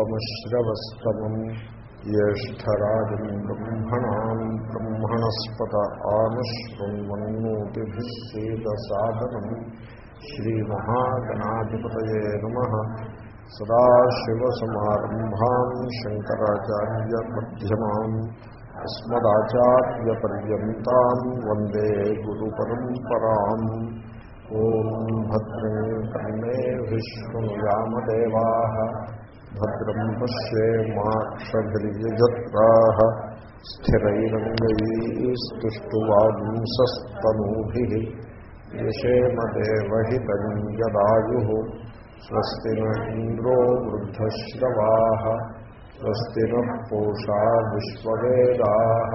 उपवीतिनमुद्भवम् ज्येष्ठराजम् ब्रह्मणाम् ब्रह्मणस्पत आनुशृण्वन्नोतिभिः सेदसादनम् श्रीमहागणाधिपतये नमः सदाशिवसमारम्भाम् शङ्कराचार्यमध्यमाम् अस्मदाचार्यपर्यन्ताम् वन्दे गुरुपरम्पराम् ॐ भद्रम् कर्णे विष्णुयामदेवाः भद्रम् पश्येमाक्षभिर्यजत्राः स्थिरैरङ्गैस्तुष्टुवागुंसस्तनूभिः यशेमदेवहितम् यदायुः स्वस्ति न इन्द्रो वृद्धश्रवाः स्वस्ति नः पूषा विश्ववेदाः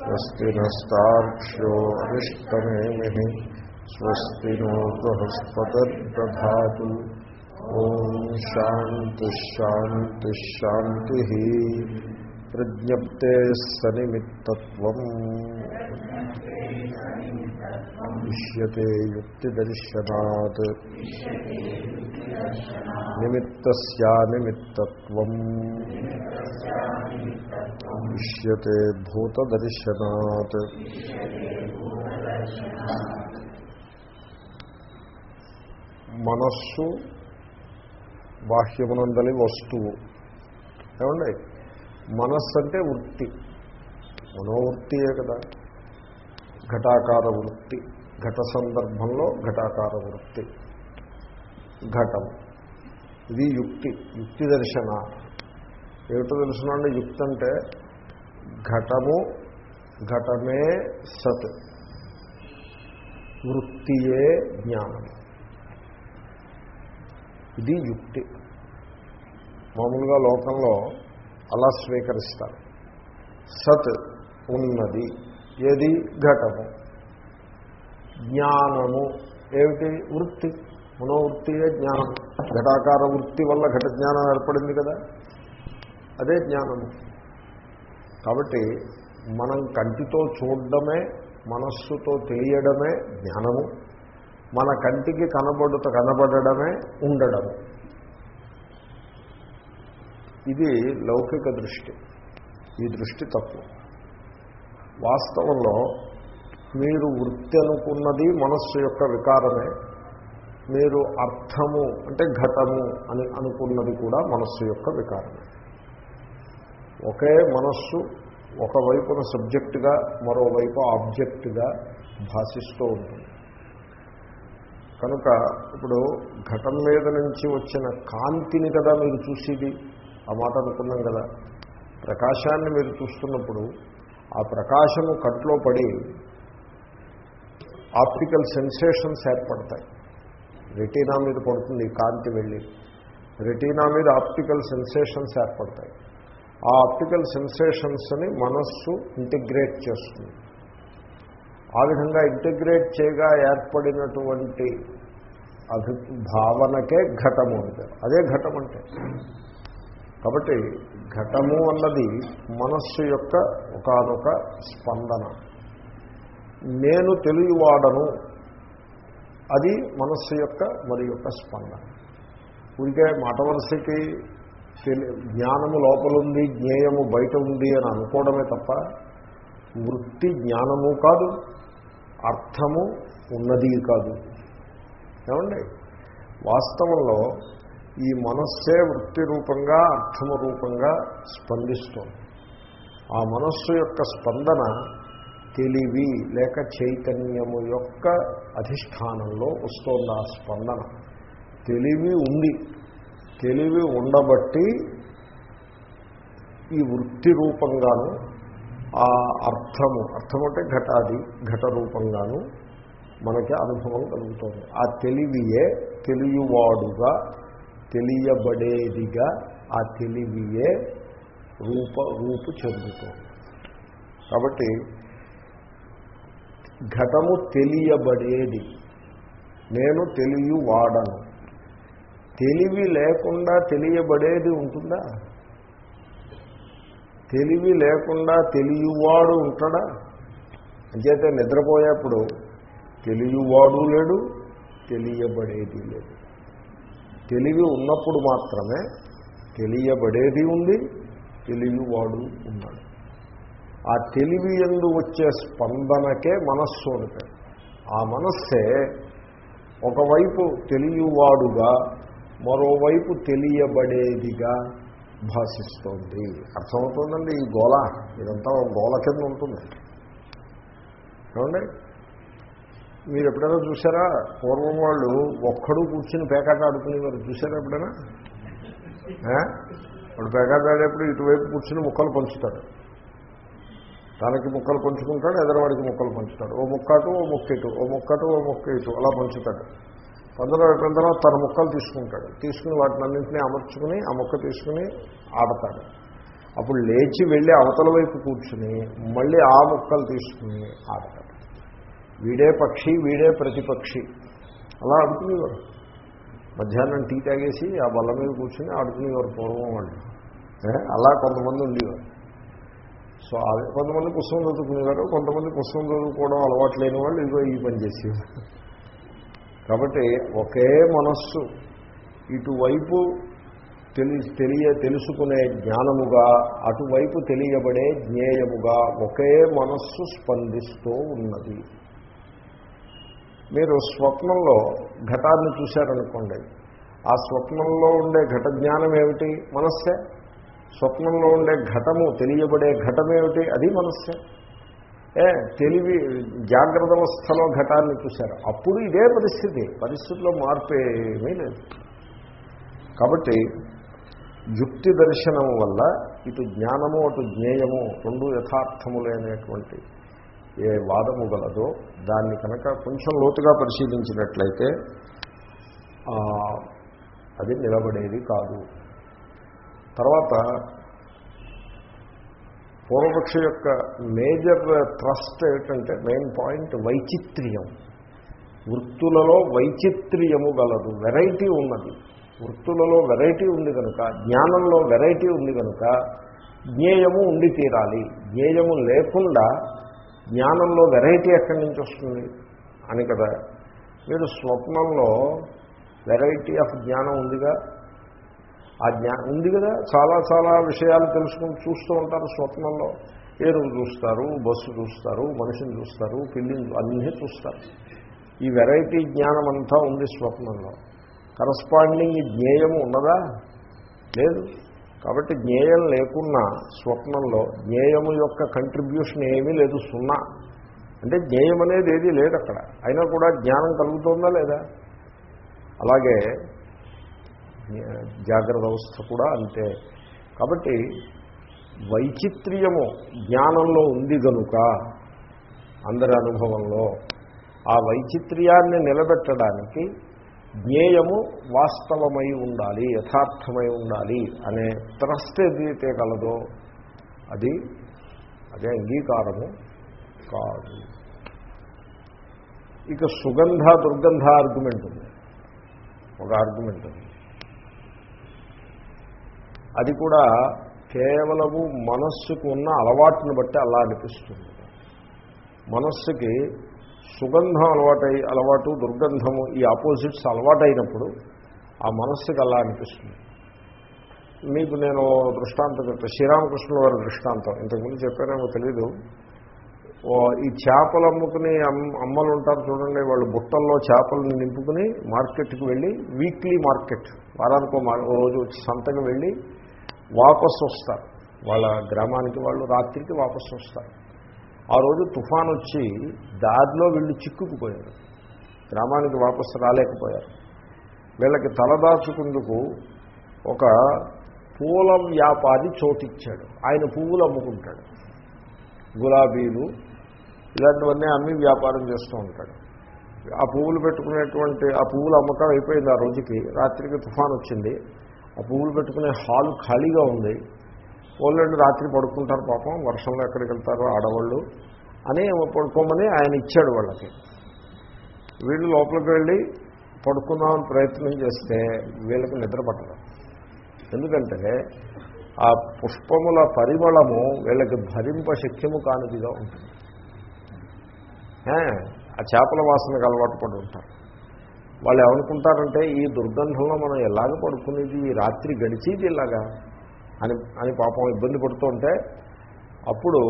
स्वस्ति नस्तार्क्ष्यो अरिष्टनेमिः स्वस्ति नो बृहस्पतिर्दधातु ఓం శాంతి శాంతి శాంతి ప్రజ్ఞప్తే సనిమిత్తత్వం. దృశ్యతే యుక్తిదర్శనాత్ నిమిత్తమిత్తత్వం మనస్సు బాహ్యమునందలి వస్తువు. ఏమండి? మనస్సు అంటే వృత్తి. మనోవృత్తియే కదా. ఘటాకార వృత్తి. ఘట సందర్భంలో ఘటాకార వృత్తి. ఘటం. ఇది యుక్తి. యుక్తి దర్శన. ఏమిటో తెలుసునండి? యుక్తి అంటే ఘటము ఘటమే సత్. వృత్తియే జ్ఞానం. ఇది యుక్తి. మామూలుగా లోకంలో అలా స్వీకరిస్తారు. సత్ ఉన్నది ఏది? ఘటము. జ్ఞానము. ఏమిటి? వృత్తి. మనోవృత్తియే జ్ఞానం? ఘటాకార వృత్తి వల్ల ఘట జ్ఞానం ఏర్పడింది కదా? అదే జ్ఞానము. కాబట్టి మనం కంటితో చూడడమే మనస్సుతో తెలియడమే జ్ఞానము. మన కంటికి కనబడుత కనబడడమే ఉండడము. ఇది లౌకిక దృష్టి. ఈ దృష్టి తప్పు వాస్తవంలో మీరు వృత్తి అనుకున్నది మనస్సు యొక్క వికారమే. మీరు అర్థము అంటే ఘటము అని అనుకున్నది కూడా మనస్సు యొక్క వికారమే. ఒకే మనస్సు ఒకవైపున సబ్జెక్టుగా మరోవైపు ఆబ్జెక్టుగా భాషిస్తూ ఉంటుంది. కనుక ఇప్పుడు ఘటం మీద నుంచి వచ్చిన కాంతిని కదా మీరు చూసేది? ఆ మాట అనుకున్నాం కదా. ప్రకాశాన్ని మీరు చూస్తున్నప్పుడు ఆ ప్రకాశము కట్లో పడి ఆప్టికల్ సెన్సేషన్స్ ఏర్పడతాయి. రెటీనా మీద పడుతుంది కాంతి వెళ్ళి. రెటీనా మీద ఆప్టికల్ సెన్సేషన్స్ ఏర్పడతాయి. ఆ ఆప్టికల్ సెన్సేషన్స్ని మనస్సు ఇంటిగ్రేట్ చేస్తుంది. ఆ విధంగా ఇంటిగ్రేట్ చేయగా ఏర్పడినటువంటి అభి భావనకే ఘటము అంటే అదే ఘటం అంటే. కాబట్టి ఘటము అన్నది మనస్సు యొక్క ఒకనొక స్పందన. నేను తెలియవాడను. అది మనస్సు యొక్క మరి యొక్క స్పందన. ఊరికే మాట వరుసకి తెలి జ్ఞానము లోపలుంది జ్ఞేయము బయట ఉంది అని అనుకోవడమే తప్ప వృత్తి జ్ఞానము కాదు అర్థము ఉన్నది కాదు. ఏమండి? వాస్తవంలో ఈ మనస్సే వృత్తి రూపంగా అర్థము రూపంగా స్పందిస్తోంది. ఆ మనస్సు యొక్క స్పందన తెలివి లేక చైతన్యము యొక్క అధిష్టానంలో వస్తోంది ఆ స్పందన. తెలివి ఉంది. తెలివి ఉండబట్టి ఈ వృత్తి రూపంగాను ఆ అర్థము అర్థం అంటే ఘటాది ఘట రూపంగాను మనకి అనుభవం కలుగుతుంది. ఆ తెలివియే తెలియవాడుగా తెలియబడేదిగా ఆ తెలివియే రూప రూపు చెందుతుంది. కాబట్టి ఘటము తెలియబడేది. నేను తెలియవాడను. తెలివి లేకుండా తెలియబడేది ఉంటుందా? తెలివి లేకుండా తెలియవాడు ఉంటాడా? అంచేతే నిద్రపోయేప్పుడు తెలియవాడు లేడు తెలియబడేది లేదు. తెలివి ఉన్నప్పుడు మాత్రమే తెలియబడేది ఉంది తెలియవాడు ఉన్నాడు. ఆ తెలివి ఎందు వచ్చే స్పందనకే మనస్సు అని ఆ మనస్సే ఒకవైపు తెలియవాడుగా మరోవైపు తెలియబడేదిగా భాషిస్తోంది. అర్థమవుతుందండి ఈ గోళ? ఇదంతా గోళ కింద ఉంటుంది. ఏమండి? మీరు ఎప్పుడైనా చూసారా? పూర్వం వాళ్ళు ఒక్కడు కూర్చుని పేకాట ఆడుకునేవారు. చూసారా ఎప్పుడైనా? వాడు పేకాట ఆడేప్పుడు ఇటువైపు కూర్చుని ముక్కలు పంచుతాడు తనకి ముక్కలు పంచుకుంటాడు ఎదరవాడికి ముక్కలు పంచుతాడు. ఓ ముక్కటు ఓ ముక్కిటు ఓ ముక్కటు ఓ ముక్క ఇటు అలా పంచుతాడు. పందులో అయిపోయిన తర్వాత తన ముక్కలు తీసుకుంటాడు. తీసుకుని వాటిని అన్నింటినీ అమర్చుకుని ఆ ముక్క తీసుకుని ఆడతాడు. అప్పుడు లేచి వెళ్ళి అవతల వైపు కూర్చుని మళ్ళీ ఆ ముక్కలు తీసుకుని ఆడతాడు. వీడే పక్షి వీడే ప్రతిపక్షి. అలా ఆడుకునేవారు. మధ్యాహ్నం టీ తాగేసి ఆ బల్ల మీద కూర్చుని ఆడుకునేవారు పూర్వం వాళ్ళు. అలా కొంతమంది ఉండేవారు. సో అదే కొంతమంది పుస్తకం చదువుకునేవారు కొంతమంది పుస్తకం చదువుకోవడం అలవాటు లేని వాళ్ళు ఇదిగో ఈ పని చేసేవారు. కాబట్టి ఒకే మనస్సు ఇటువైపు తెలి తెలియ తెలుసుకునే జ్ఞానముగా అటువైపు తెలియబడే జ్ఞేయముగా ఒకే మనస్సు స్పందిస్తూ ఉన్నది. మీరు స్వప్నంలో ఘటాన్ని చూశారనుకోండి ఆ స్వప్నంలో ఉండే ఘట జ్ఞానం ఏమిటి మనస్సే. స్వప్నంలో ఉండే ఘటము తెలియబడే ఘటమేమిటి? అది మనస్సే. ఏ తెలివి జాగ్రత్త అవస్థలో ఘటాన్ని చూశారు. అప్పుడు ఇదే పరిస్థితి. పరిస్థితిలో మార్పు ఏమీ లేదు. కాబట్టి యుక్తి దర్శనం వల్ల ఇటు జ్ఞానము అటు జ్ఞేయము రెండు యథార్థములైనటువంటి ఏ వాదము గలదో దాన్ని కనుక కొంచెం లోతుగా పరిశీలించినట్లయితే అది నిలబడేది కాదు. తర్వాత పూర్వపక్ష యొక్క మేజర్ ట్రస్ట్ ఏమిటంటే మెయిన్ పాయింట్ వైచిత్ర్యం. వృత్తులలో వైచిత్ర్యము గలదు వెరైటీ ఉన్నది. వృత్తులలో వెరైటీ ఉంది కనుక జ్ఞానంలో వెరైటీ ఉంది కనుక జ్ఞేయము ఉండి తీరాలి. జ్ఞేయము లేకుండా జ్ఞానంలో వెరైటీ ఎక్కడి నుంచి వస్తుంది? అని కదా. మీరు స్వప్నంలో వెరైటీ ఆఫ్ జ్ఞానం ఉందిగా? ఆ జ్ఞా ఉంది కదా. చాలా చాలా విషయాలు తెలుసుకుని చూస్తూ ఉంటారు స్వప్నంలో. ఏరువు చూస్తారు బస్సు చూస్తారు మనిషిని చూస్తారు పిల్లిని అన్నీ చూస్తారు. ఈ వెరైటీ జ్ఞానం అంతా ఉంది స్వప్నంలో. కరస్పాండింగ్ జ్ఞేయం ఉన్నదా? లేదు. కాబట్టి జ్ఞేయం లేకున్నా స్వప్నంలో జ్ఞేయము యొక్క కంట్రిబ్యూషన్ ఏమీ లేదు సున్నా. అంటే జ్ఞేయం అనేది ఏదీ లేదు అక్కడ. అయినా కూడా జ్ఞానం కలుగుతుందా లేదా? అలాగే జాగ్రత్త అవస్థ కూడా అంతే. కాబట్టి వైచిత్ర్యము జ్ఞానంలో ఉంది గనుక అందరి అనుభవంలో ఆ వైచిత్ర్యాన్ని నిలబెట్టడానికి జ్ఞేయము వాస్తవమై ఉండాలి యథార్థమై ఉండాలి అనే త్రస్ట్ ఏదైతే కలదో అది అదే అంగీకారము కాదు. ఇక సుగంధ దుర్గంధ ఆర్గ్యుమెంట్ ఉంది. ఒక ఆర్గ్యుమెంట్ ఉంది. అది కూడా కేవలము మనస్సుకు ఉన్న అలవాటును బట్టి అలా అనిపిస్తుంది. మనస్సుకి సుగంధం అలవాటై అలవాటు దుర్గంధము ఈ ఆపోజిట్స్ అలవాటైనప్పుడు ఆ మనస్సుకి అలా అనిపిస్తుంది. మీకు నేను దృష్టాంతం చెప్తాను శ్రీరామకృష్ణుల వారి దృష్టాంతం. ఇంతకుముందు చెప్పానేమో తెలీదు. ఈ చేపలు అమ్ముకుని అమ్మలు ఉంటారు చూడండి వాళ్ళు బుట్టల్లో చేపలను నింపుకుని మార్కెట్కి వెళ్ళి వీక్లీ మార్కెట్ వారానికి ఓ రోజు వచ్చి సంతకు వెళ్ళి వాపసు వస్తారు వాళ్ళ గ్రామానికి వాళ్ళు రాత్రికి వాపసు వస్తారు ఆ రోజు తుఫాన్ వచ్చి దారిలో వీళ్ళు చిక్కుకుపోయారు. గ్రామానికి వాపసు రాలేకపోయారు. వీళ్ళకి తలదాచుకుందుకు ఒక పూల వ్యాపారి చోటిచ్చాడు. ఆయన పువ్వులు అమ్ముకుంటాడు. గులాబీలు ఇలాంటివన్నీ అమ్మి వ్యాపారం చేస్తూ ఉంటాడు. ఆ పువ్వులు పెట్టుకునేటువంటి ఆ పువ్వుల అమ్మకం అయిపోయింది ఆ రోజుకి. రాత్రికి తుఫాన్ వచ్చింది ఆ పువ్వులు పెట్టుకునే హాలు ఖాళీగా ఉంది. వాళ్ళు రాత్రి పడుకుంటారు పాపం వర్షంలో ఎక్కడికి వెళ్తారో ఆడవాళ్ళు అని పడుకోమని ఆయన ఇచ్చాడు వాళ్ళకి. వీళ్ళు లోపలికి వెళ్ళి పడుకుందామని ప్రయత్నం చేస్తే వీళ్ళకి నిద్ర పట్టదు. ఎందుకంటే ఆ పుష్పముల పరిమళము వీళ్ళకి భరింప శక్యము కానిదిగా ఉంటుంది. ఆ చేపల వాసనకు అలవాటు పడి ఉంటారు. వాళ్ళు ఏమనుకుంటారంటే ఈ దుర్గంధంలో మనం ఎలాగ పడుకునేది ఈ రాత్రి గడిచేది ఇలాగా అని అని పాపం ఇబ్బంది పడుతుంటే అప్పుడు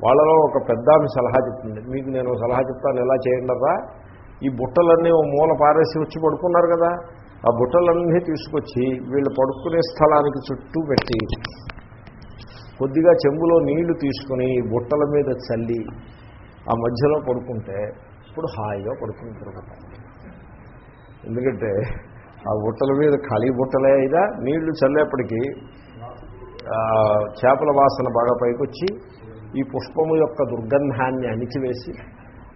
వాళ్ళలో ఒక పెద్ద ఆమె సలహా చెప్తుంది. మీకు నేను సలహా చెప్తాను ఎలా చేయండరా ఈ బుట్టలన్నీ ఓ మూల పారేసి వచ్చి పడుకున్నారు కదా. ఆ బుట్టలన్నీ తీసుకొచ్చి వీళ్ళు పడుకునే స్థలానికి చుట్టూ పెట్టి కొద్దిగా చెంబులో నీళ్ళు తీసుకుని బుట్టల మీద చల్లి ఆ మధ్యలో పడుకుంటే ఇప్పుడు హాయిగా పడుకుంటారు ఎందుకంటే ఆ బుట్టల మీద ఖాళీ బుట్టలే అయినా నీళ్ళు చల్లేప్పటికీ చేపల వాసన బాగా పైకొచ్చి ఈ పుష్పము యొక్క దుర్గంధాన్ని అణిచివేసి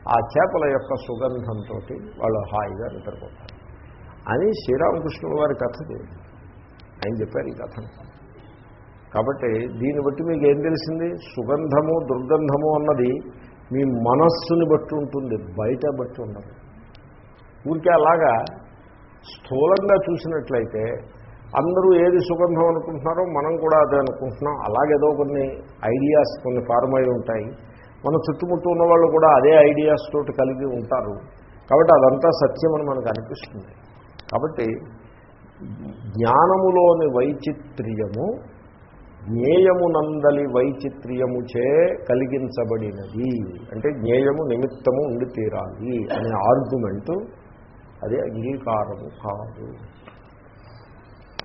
ఆ చేపల యొక్క సుగంధంతో వాళ్ళు హాయిగా నిద్రపోతారు. అని శ్రీరామకృష్ణుల వారి కథది ఆయన చెప్పారు ఈ కథను. కాబట్టి దీన్ని బట్టి మీకు ఏం తెలిసింది? సుగంధము దుర్గంధము అన్నది మీ మనస్సుని బట్టి ఉంటుంది బయట బట్టి ఉండదు. ఊరికే అలాగా స్థూలంగా చూసినట్లయితే అందరూ ఏది సుగంధం అనుకుంటున్నారో మనం కూడా అదే అనుకుంటున్నాం. అలాగేదో కొన్ని ఐడియాస్ కొన్ని ఫార్మ్ అయి ఉంటాయి. మన చుట్టుముట్టు ఉన్న వాళ్ళు కూడా అదే ఐడియాస్ తోటి కలిగి ఉంటారు. కాబట్టి అదంతా సత్యం అని మనకు అనిపిస్తుంది. కాబట్టి జ్ఞానములోని వైచిత్ర్యము జ్ఞేయమునందలి వైచిత్ర్యముచే కలిగించబడినది. అంటే జ్ఞేయము నిమిత్తము ఉండి తీరాలి అనే ఆర్గ్యుమెంటు అది అంగీకారము కాదు.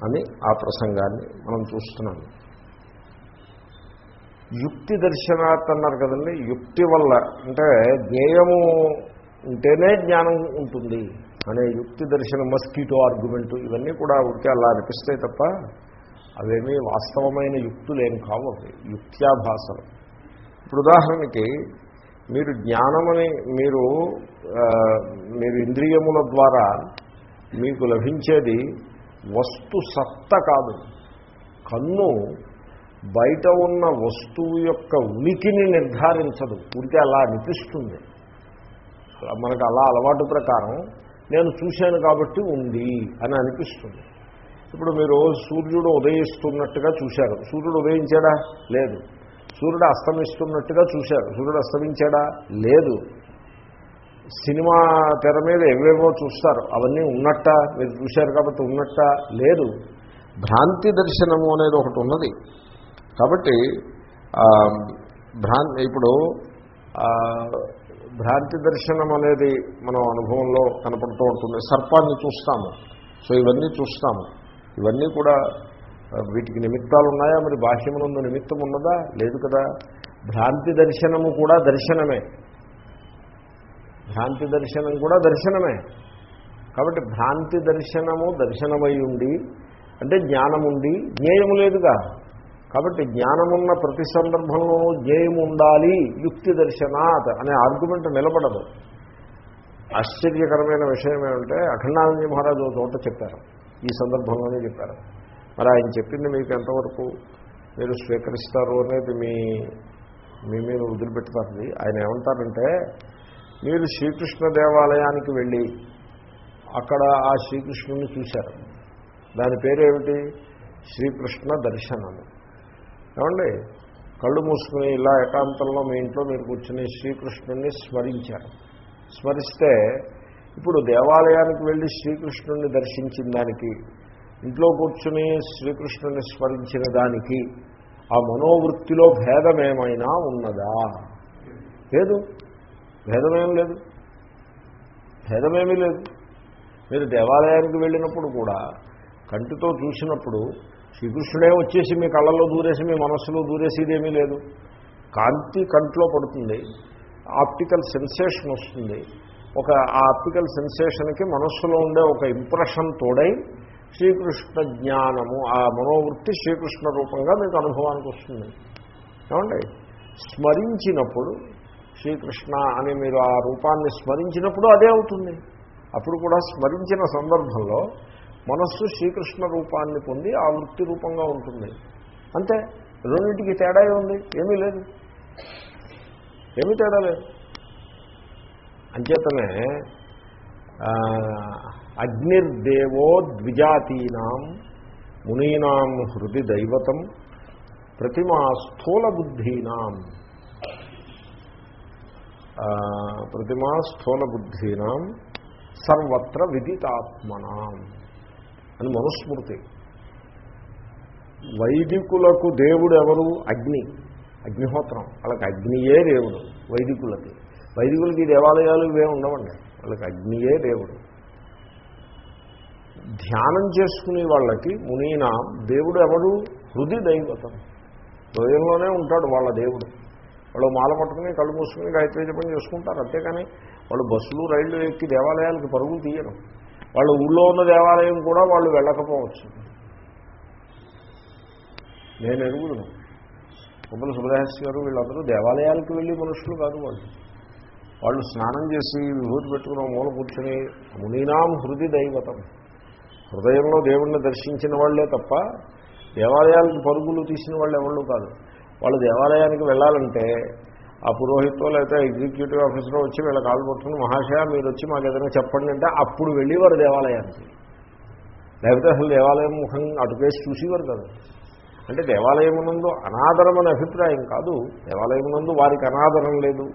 అని ఆ ప్రసంగాన్ని మనం చూస్తున్నాం. యుక్తి దర్శనాత్ అన్నారు కదండి యుక్తి వల్ల అంటే జ్ఞేయము ఉంటేనే జ్ఞానం ఉంటుంది అనే యుక్తి దర్శనం మస్కిటో ఆర్గ్యుమెంట్ ఇవన్నీ కూడా ఉంటే అలా అనిపిస్తాయి తప్ప అవేమీ వాస్తవమైన యుక్తులేం కావు అవి యుక్త్యాభాసలు. ఇప్పుడు ఉదాహరణకి మీరు జ్ఞానమని మీరు మీరు ఇంద్రియముల ద్వారా మీకు లభించేది వస్తు సత్త కాదు. కన్ను బయట ఉన్న వస్తువు యొక్క ఉనికిని నిర్ధారించదు. ఊరికే అలా అనిపిస్తుంది. మనకు అలా అలవాటు ప్రకారం నేను చూశాను కాబట్టి ఉంది అని అనిపిస్తుంది. ఇప్పుడు మీరు సూర్యుడు ఉదయిస్తున్నట్టుగా చూశారు. సూర్యుడు ఉదయించాడా? లేదు. సూర్యుడు అస్తమిస్తున్నట్టుగా చూశారు. సూర్యుడు అస్తమించాడా? లేదు. సినిమా తెర మీద ఎవేవో చూస్తారు. అవన్నీ ఉన్నట్ట? మీరు చూశారు కాబట్టి ఉన్నట్ట? లేదు. భ్రాంతి దర్శనము అనేది ఒకటి ఉన్నది. కాబట్టి ఆ, భ్రాంతి ఇప్పుడు భ్రాంతి దర్శనం అనేది మనం అనుభవంలో కనపడుతూ ఉంటుంది. సర్పాన్ని చూస్తాము. సో ఇవన్నీ చూస్తాము. ఇవన్నీ కూడా వీటికి నిమిత్తాలు ఉన్నాయా? మరి బాహ్యమునందు నిమిత్తం ఉన్నదా? లేదు కదా. భ్రాంతి దర్శనము కూడా దర్శనమే. భ్రాంతి దర్శనం కూడా దర్శనమే. కాబట్టి భ్రాంతి దర్శనము దర్శనమై ఉండి అంటే జ్ఞానముండి జ్ఞేయము లేదుగా. కాబట్టి జ్ఞానమున్న ప్రతి సందర్భంలోనూ జ్ఞేయము ఉండాలి యుక్తి దర్శనాత్ అనే ఆర్గ్యుమెంట్ నిలబడదు. ఆశ్చర్యకరమైన విషయం ఏమంటే అఖండానంద మహారాజు తోట చోట చెప్పారు. ఈ సందర్భంలోనే చెప్పారు. మరి ఆయన చెప్పింది మీకు ఎంతవరకు మీరు స్వీకరిస్తారు అనేది మీ మీ మీద వదిలిపెట్టుతారు ఆయన ఏమంటారంటే మీరు శ్రీకృష్ణ దేవాలయానికి వెళ్ళి అక్కడ ఆ శ్రీకృష్ణుని చూశారు. దాని పేరేమిటి? శ్రీకృష్ణ దర్శనము. ఏమండి? కళ్ళు మూసుకుని ఇలా ఏకాంతంలో మీ ఇంట్లో మీరు కూర్చుని శ్రీకృష్ణుణ్ణి స్మరించారు. స్మరిస్తే ఇప్పుడు దేవాలయానికి వెళ్ళి శ్రీకృష్ణుణ్ణి దర్శించిన దానికి ఇంట్లో కూర్చుని శ్రీకృష్ణుని స్మరించిన దానికి ఆ మనోవృత్తిలో భేదమేమైనా ఉన్నదా? లేదు. భేదమేం లేదు. భేదమేమీ లేదు. మీరు దేవాలయానికి వెళ్ళినప్పుడు కూడా కంటితో చూసినప్పుడు శ్రీకృష్ణుడే వచ్చేసి మీ కళ్ళల్లో దూరేసి మీ మనస్సులో దూరేసి ఇదేమీ లేదు. కాంతి కంట్లో పడుతుంది. ఆప్టికల్ సెన్సేషన్ వస్తుంది. ఒక ఆ ఆప్టికల్ సెన్సేషన్కి మనస్సులో ఉండే ఒక ఇంప్రెషన్ తోడై శ్రీకృష్ణ జ్ఞానము ఆ మనోవృత్తి శ్రీకృష్ణ రూపంగా మీకు అనుభవానికి వస్తుంది. ఏమండి? స్మరించినప్పుడు శ్రీకృష్ణ అని మీరు ఆ రూపాన్ని స్మరించినప్పుడు అదే అవుతుంది. అప్పుడు కూడా స్మరించిన సందర్భంలో మనస్సు శ్రీకృష్ణ రూపాన్ని పొంది ఆ వృత్తి రూపంగా ఉంటుంది. అంతే. రెండింటికి తేడా ఉంది ఏమీ లేదు. ఏమీ తేడా లేదు. అంచేతనే అగ్నిర్దేవో ద్విజాతీనాం మునీనాం హృది దైవతం ప్రతిమా స్థూల బుద్ధీనాం. ప్రతిమా స్థూల బుద్ధీనాం సర్వత్ర విదితాత్మనాం అని మనుస్మృతి. వైదికులకు దేవుడు ఎవరు? అగ్ని. అగ్నిహోత్రం. వాళ్ళకి అగ్నియే దేవుడు వైదికులకి. వైదికులకి దేవాలయాలు ఇవే ఉండవండి. వాళ్ళకి అగ్నియే దేవుడు. ధ్యానం చేసుకునే వాళ్ళకి మునీనా దేవుడు ఎవడు హృది దైవతం. హృదయంలోనే ఉంటాడు వాళ్ళ దేవుడు. వాళ్ళు మాల పట్టుకుని కళ్ళు మూసుకుని గాయత్రి జపం చేసుకుంటారు. అంతేకాని వాళ్ళు బస్సులు రైళ్ళు ఎక్కి దేవాలయాలకు పరుగులు తీయరు. వాళ్ళ ఊళ్ళో ఉన్న దేవాలయం కూడా వాళ్ళు వెళ్ళకపోవచ్చు. నేను ఎరుగుదును. కుమ్మల సుబ్రహస్య గారు వీళ్ళందరూ దేవాలయాలకు వెళ్ళి మనుషులు కాదు వాళ్ళు. వాళ్ళు స్నానం చేసి విభూతి పెట్టుకున్న మూల కూర్చుని మునీనాం హృది దైవతం. హృదయంలో దేవుణ్ణి దర్శించిన వాళ్ళే తప్ప దేవాలయాలకు పరుగులు తీసిన వాళ్ళు ఎవళ్ళు కాదు. వాళ్ళు దేవాలయానికి వెళ్ళాలంటే ఆ పురోహితో లేకపోతే ఎగ్జిక్యూటివ్ ఆఫీసర్ వచ్చి వీళ్ళ కాలు పట్టుకుని మహాశయ మీరు వచ్చి మాకు ఏదైనా చెప్పండి అంటే అప్పుడు వెళ్ళేవారు దేవాలయానికి. లేకపోతే అసలు దేవాలయం ముఖం అటుకేసి చూసేవారు కాదు. అంటే దేవాలయమునందు అనాదరం అనే అభిప్రాయం కాదు. దేవాలయమునందు వారికి అనాదరం లేదు.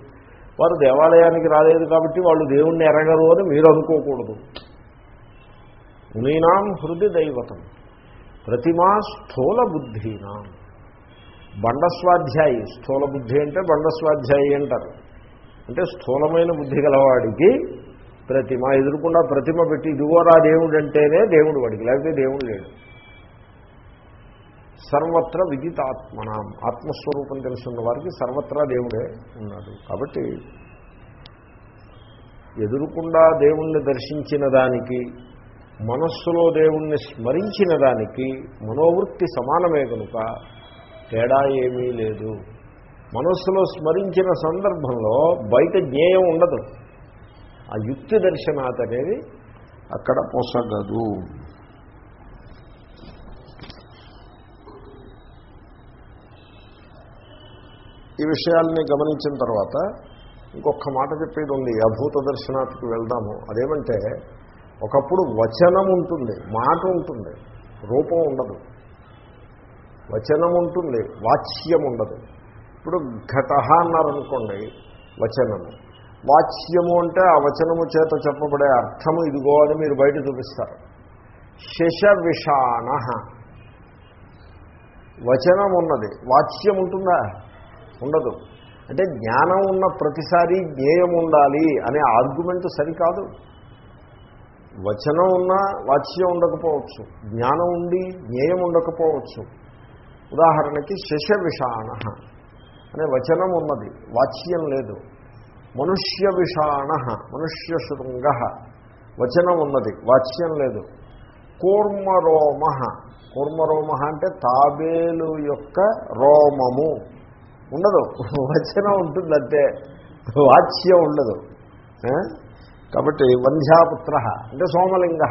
వారు దేవాలయానికి రాలేదు కాబట్టి వాళ్ళు దేవుణ్ణి ఎరగరు అని మీరు అనుకోకూడదు. మునీనాం హృది దైవతం. ప్రతిమా స్థూల బుద్ధీనాం. బండస్వాధ్యాయి. స్థూల బుద్ధి అంటే బండస్వాధ్యాయి అంటారు. అంటే స్థూలమైన బుద్ధి గలవాడికి ప్రతిమ ఎదురుకుండా ప్రతిమ పెట్టి ఇదిగోరా దేవుడు అంటేనే దేవుడు వాడికి లేకపోతే దేవుడు లేడు. సర్వత్ర విదితాత్మన. ఆత్మస్వరూపం తెలుసున్న వారికి సర్వత్రా దేవుడే ఉన్నాడు. కాబట్టి ఎదురుకుండా దేవుణ్ణి దర్శించిన దానికి మనస్సులో దేవుణ్ణి స్మరించిన దానికి మనోవృత్తి సమానమే కనుక తేడా ఏమీ లేదు. మనస్సులో స్మరించిన సందర్భంలో బయట జ్ఞేయం ఉండదు. ఆ యుక్తి దర్శనాత్ అనేది అక్కడ పొసగదు. ఈ విషయాల్ని గమనించిన తర్వాత ఇంకొక మాట చెప్పేది ఉంది. అభూత దర్శనానికి వెళ్దాము. అదేమంటే ఒకప్పుడు వచనం ఉంటుంది మాట ఉంటుంది రూపం ఉండదు. వచనం ఉంటుంది వాచ్యం ఉండదు. ఇప్పుడు ఘట అన్నారనుకోండి వచనము. వాచ్యము అంటే ఆ వచనము చేత చెప్పబడే అర్థము ఇదిగో అని మీరు బయట చూపిస్తారు. శశ విషాణ వచనం ఉన్నది వాచ్యం ఉంటుందా? ఉండదు. అంటే జ్ఞానం ఉన్న ప్రతిసారి జ్ఞేయం ఉండాలి అనే ఆర్గ్యుమెంట్ సరికాదు. వచనం ఉన్నా వాచ్యం ఉండకపోవచ్చు. జ్ఞానం ఉండి జ్ఞేయం ఉండకపోవచ్చు. ఉదాహరణకి శశ విషాణ అనే వచనం ఉన్నది వాచ్యం లేదు. మనుష్య విషాణ మనుష్య శృంగ వచనం ఉన్నది వాచ్యం లేదు. కూర్మరోమ కూర్మరోమ అంటే తాబేలు యొక్క రోమము. ఉండదు వచనం ఉంటుంది అంతే వాచ్యం ఉండదు. కాబట్టి వంధ్యాపుత్ర అంటే సోమలింగ.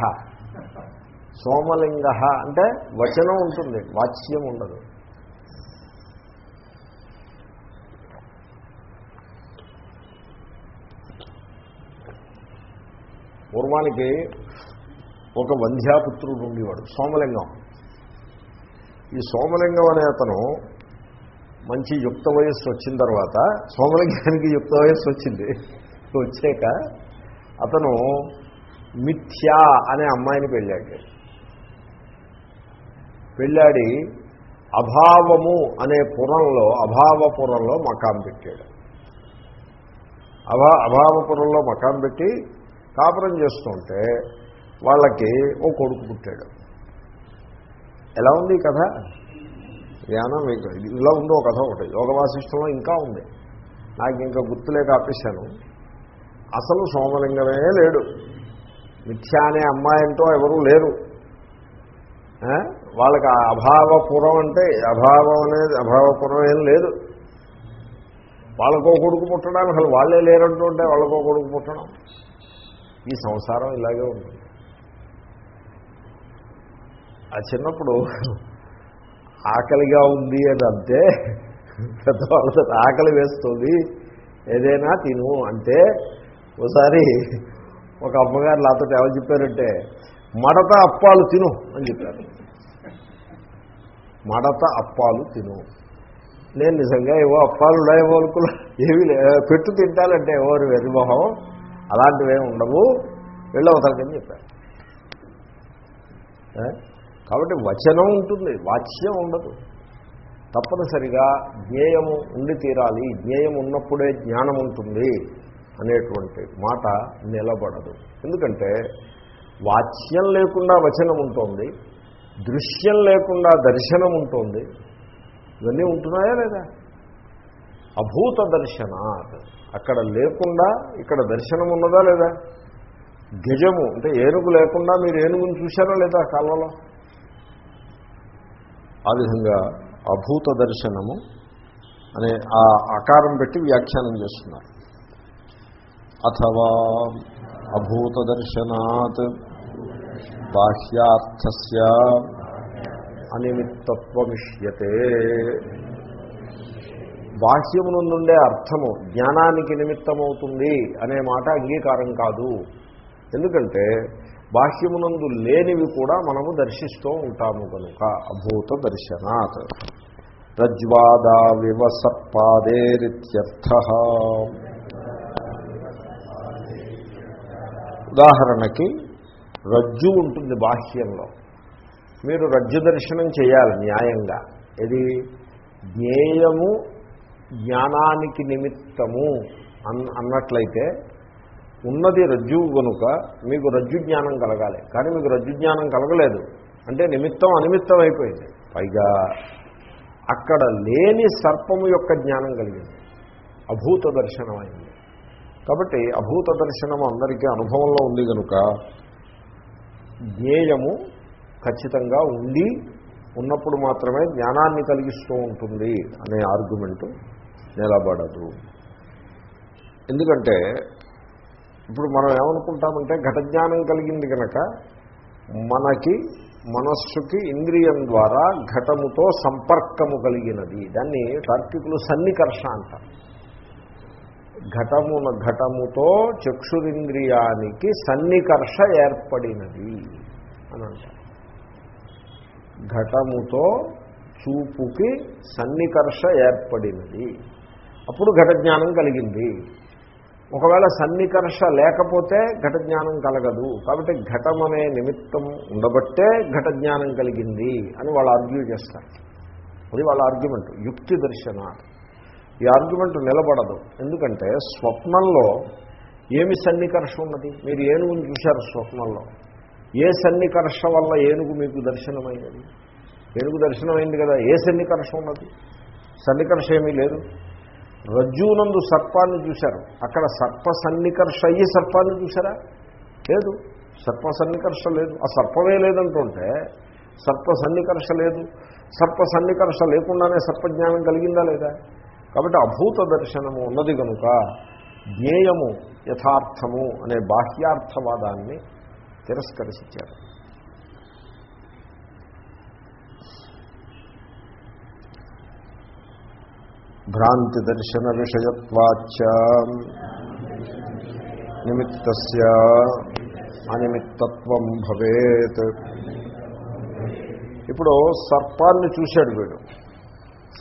సోమలింగ అంటే వచనం ఉంటుంది వాచ్యం ఉండదు. పూర్వానికి ఒక వంధ్యాపుత్రుడు ఉండేవాడు సోమలింగం. ఈ సోమలింగం అనే అతను మంచి యుక్త వయస్సు వచ్చిన తర్వాత సోమలింగానికి యుక్త వయస్సు వచ్చింది. వచ్చాక అతను మిథ్యా అనే అమ్మాయిని పెళ్ళాడు పెళ్ళాడి అభావము అనే పురంలో అభావపురంలో మకాం పెట్టాడు. అభా అభావపురంలో మకాం పెట్టి కాపురం చేస్తుంటే వాళ్ళకి ఓ కొడుకు పుట్టాడు. ఎలా ఉంది ఈ కథ? ధ్యానం మీకు ఇలా ఉందో కథ ఒకటి. యోగ వాసిష్టంలో ఇంకా ఉంది. నాకు ఇంకా గుర్తులేక ఆపేశాను. అసలు సోమలింగమే లేడు. మిథ్యా అనే అమ్మాయి ఎవరూ లేరు. వాళ్ళకి అభావపురం అంటే అభావం అనేది అభావపురం ఏం లేదు. వాళ్ళకో కొడుకు పుట్టడానికి అసలు వాళ్ళే లేరంటుంటే వాళ్ళకో కొడుకు పుట్టడం. ఈ సంసారం ఇలాగే ఉంటుంది ఆ చిన్నప్పుడు ఆకలిగా ఉంది అని అంతే పెద్దవాళ్ళతో ఆకలి వేస్తుంది. ఏదైనా తిను అంటే ఒకసారి ఒక అమ్మగారు నాతో ఎవరు చెప్పారంటే మడత అప్పాలు తిను అని చెప్పారు. మడత అప్పాలు తిను. నేను నిజంగా ఏవో అప్పాలు ఉన్నాయేమో అనుకున్నా. ఏవి పెట్టు తింటాలంటే ఎవరు వెరిమొహం అలాంటివి ఏమి ఉండవు వెళ్ళవతలకని చెప్పారు. కాబట్టి వచనం ఉంటుంది వాచ్యం ఉండదు. తప్పనిసరిగా జ్ఞేయము ఉండి తీరాలి జ్ఞేయం ఉన్నప్పుడే జ్ఞానం ఉంటుంది అనేటువంటి మాట నిలబడదు. ఎందుకంటే వాచ్యం లేకుండా వచనం ఉంటుంది దృశ్యం లేకుండా దర్శనం ఉంటుంది. ఇవన్నీ ఉంటున్నాయా లేదా? అభూత దర్శనాత్. అక్కడ లేకుండా ఇక్కడ దర్శనం ఉన్నదా లేదా? గజము అంటే ఏనుగు లేకుండా మీరు ఏనుగుని చూశారా లేదా కాలంలో? ఆ విధంగా అభూత దర్శనము అనే ఆ ఆకారం పెట్టి వ్యాఖ్యానం చేస్తున్నారు. అథవా అభూత దర్శనాత్ బాహ్యార్థస్య అనిమిత్తత్వమిష్యతే. బాహ్యమునందుండే అర్థము జ్ఞానానికి నిమిత్తమవుతుంది అనే మాట అంగీకారం కాదు. ఎందుకంటే బాహ్యమునందు లేనివి కూడా మనము దర్శిస్తూ ఉంటాము కనుక అభూత దర్శనాత్. రజ్వాదా వివసర్పాదేరిత్యర్థ ఉదాహరణకి రజ్జు ఉంటుంది బాహ్యంలో. మీరు రజ్జు దర్శనం చేయాలి న్యాయంగా. ఇది జ్ఞేయము జ్ఞానానికి నిమిత్తము అన్ అన్నట్లయితే ఉన్నది రజ్జువు కనుక మీకు రజ్జు జ్ఞానం కలగాలి. కానీ మీకు రజ్జు జ్ఞానం కలగలేదు. అంటే నిమిత్తం అనిమిత్తం అయిపోయింది. పైగా అక్కడ లేని సర్పము యొక్క జ్ఞానం కలిగింది. అభూత దర్శనం అయింది కాబట్టి అభూత దర్శనం అందరికీ అనుభవంలో ఉంది కనుక జ్ఞేయము ఖచ్చితంగా ఉండి ఉన్నప్పుడు మాత్రమే జ్ఞానాన్ని కలిగిస్తూ ఉంటుంది అనే ఆర్గ్యుమెంటు నిలబడదు. ఎందుకంటే ఇప్పుడు మనం ఏమనుకుంటామంటే ఘటజ్ఞానం కలిగింది కనుక మనకి మనస్సుకి ఇంద్రియం ద్వారా ఘటముతో సంపర్కము కలిగినది. దాన్ని తార్కికులు సన్నికర్ష అంటారు. ఘటమున ఘటముతో చక్షురింద్రియానికి సన్నికర్ష ఏర్పడినది అని అంటారు. ఘటముతో చూపుకి సన్నికర్ష ఏర్పడినది. అప్పుడు ఘటజ్ఞానం కలిగింది. ఒకవేళ సన్నికర్ష లేకపోతే ఘటజ్ఞానం కలగదు. కాబట్టి ఘటమనే నిమిత్తం ఉండబట్టే ఘటజ్ఞానం కలిగింది అని వాళ్ళు ఆర్గ్యూ చేస్తారు. అది వాళ్ళ ఆర్గ్యుమెంట్ యుక్తి దర్శన. ఈ ఆర్గ్యుమెంట్ నిలబడదు. ఎందుకంటే స్వప్నంలో ఏమి సన్నికర్ష ఉన్నది? మీరు ఏనుగుని చూశారు స్వప్నంలో. ఏ సన్నికర్ష వల్ల ఏనుగు మీకు దర్శనమైనది? ఏనుగు దర్శనమైంది కదా ఏ సన్నికర్ష ఉన్నది? సన్నికర్ష ఏమీ లేదు. రజ్జునందు సర్పాన్ని చూశారు. అక్కడ సర్ప సన్నికర్ష అయ్యి సర్పాన్ని చూసారా లేదు. సర్ప సన్నికర్ష లేదు. ఆ సర్పమే లేదంటుంటే సర్ప సన్నికర్ష లేదు. సర్ప సన్నికర్ష లేకుండానే సర్పజ్ఞానం కలిగిందా లేదా? కాబట్టి అభూత దర్శనము ఉన్నది కనుక జ్ఞేయము యథార్థము అనే బాహ్యార్థవాదాన్ని తిరస్కరించారు భ్రాంతి దర్శన విషయత్వాచ నిమిత్త అనిమిత్తత్వం భవేత్ ఇప్పుడు సర్పాన్ని చూశాడు వీడు.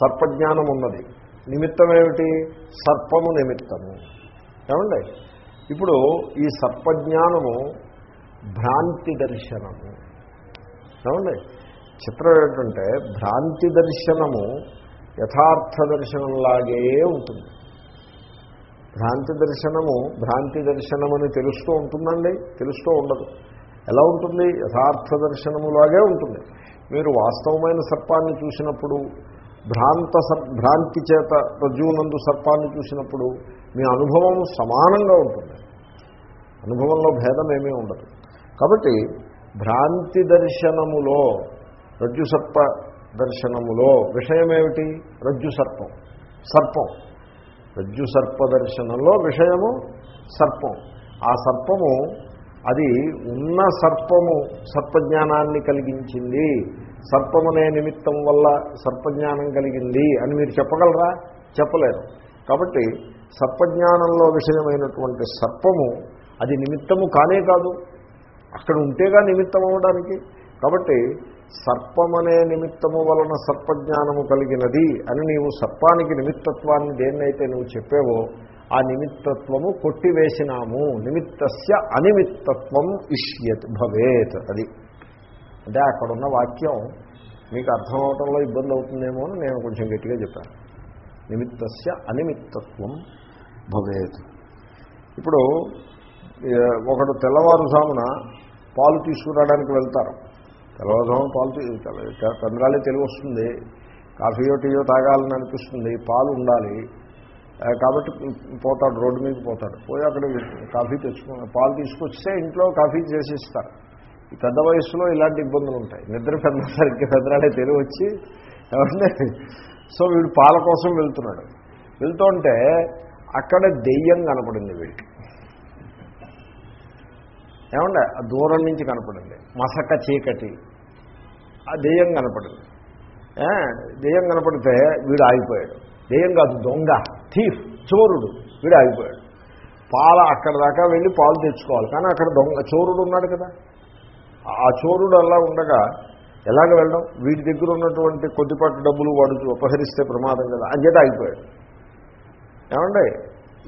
సర్పజ్ఞానం ఉన్నది. నిమిత్తం ఏమిటి సర్పము నిమిత్తము. ఏమండి? ఇప్పుడు ఈ సర్పజ్ఞానము భ్రాంతి దర్శనము. ఏమండి? చిత్రం ఏంటంటే భ్రాంతి దర్శనము యథార్థ దర్శనంలాగే ఉంటుంది. భ్రాంతి దర్శనము భ్రాంతి దర్శనమని తెలుస్తూ ఉంటుందండి తెలుస్తూ ఉండదు. ఎలా ఉంటుంది? యథార్థ దర్శనములాగే ఉంటుంది. మీరు వాస్తవమైన సర్పాన్ని చూసినప్పుడు భ్రాంత సర్ భ్రాంతి చేత రజ్జువునందు సర్పాన్ని చూసినప్పుడు మీ అనుభవం సమానంగా ఉంటుంది. అనుభవంలో భేదం ఏమీ ఉండదు. కాబట్టి భ్రాంతి దర్శనములో రజ్జు సర్ప దర్శనములో. విషయమేమిటి? రజ్జు సర్పం. సర్పం రజ్జు సర్ప దర్శనంలో విషయము సర్పం. ఆ సర్పము అది ఉన్న సర్పము సర్పజ్ఞానాన్ని కలిగించింది. సర్పమనే నిమిత్తం వల్ల సర్పజ్ఞానం కలిగింది అని మీరు చెప్పగలరా? చెప్పలేరు. కాబట్టి సర్పజ్ఞానంలో విషయమైనటువంటి సర్పము అది నిమిత్తము కానే కాదు. అక్కడ ఉంటేగా నిమిత్తం అవ్వడానికి కాబట్టి సర్పమనే నిమిత్తము వలన సర్పజ్ఞానము కలిగినది అని నీవు సర్పానికి నిమిత్తత్వాన్ని దేన్నైతే నువ్వు చెప్పావో ఆ నిమిత్తత్వము కొట్టివేసినాము. నిమిత్తస్య అనిమిత్తత్వం ఇష్యత్ భవేత్ అది. అంటే అక్కడున్న వాక్యం మీకు అర్థం అవటంలో ఇబ్బంది అవుతుందేమో అని నేను కొంచెం గట్టిగా చెప్పాను. నిమిత్తస్య అనిమిత్తత్వం భవేత్. ఇప్పుడు ఒకడు తెల్లవారుజామున పాలు తీసుకురావడానికి వెళ్తారు. తెల్లవారుజామున పాలు తీ- తెలివి వస్తుంది. కాఫీయో టీయో తాగాలని అనిపిస్తుంది. పాలు ఉండాలి. కాబట్టి పోతాడు రోడ్డు మీద పోతాడు. పోయి అక్కడ కాఫీ తెచ్చుకుని పాలు తీసుకొస్తే ఇంట్లో కాఫీ చేసిస్తారు. ఈ పెద్ద వయసులో ఇలాంటి ఇబ్బందులు ఉంటాయి. నిద్ర పెద్ద సరిగ్గా పెద్దరాడే తెలివి వచ్చి ఏమంటే సో వీడు పాల కోసం వెళ్తున్నాడు. వెళ్తుంటే అక్కడ దెయ్యం కనపడింది వీడికి. ఏమంటే దూరం నుంచి కనపడింది. మసక చీకటి. ఆ దెయ్యం కనపడింది. దెయ్యం కనపడితే వీడు ఆగిపోయాడు. దెయ్యం కాదు దొంగ థీఫ్ చోరుడు వీడు ఆగిపోయాడు. పాల అక్కడ దాకా వెళ్ళి పాలు తెచ్చుకోవాలి. కానీ అక్కడ దొంగ చోరుడు ఉన్నాడు కదా. ఆ చోరుడు అలా ఉండగా ఎలాగ వెళ్ళడం? వీడి దగ్గర ఉన్నటువంటి కొద్దిపాటి డబ్బులు వాడు ఉపహరిస్తే ప్రమాదం కదా. అంచేత ఆగిపోయాడు. ఏమండి?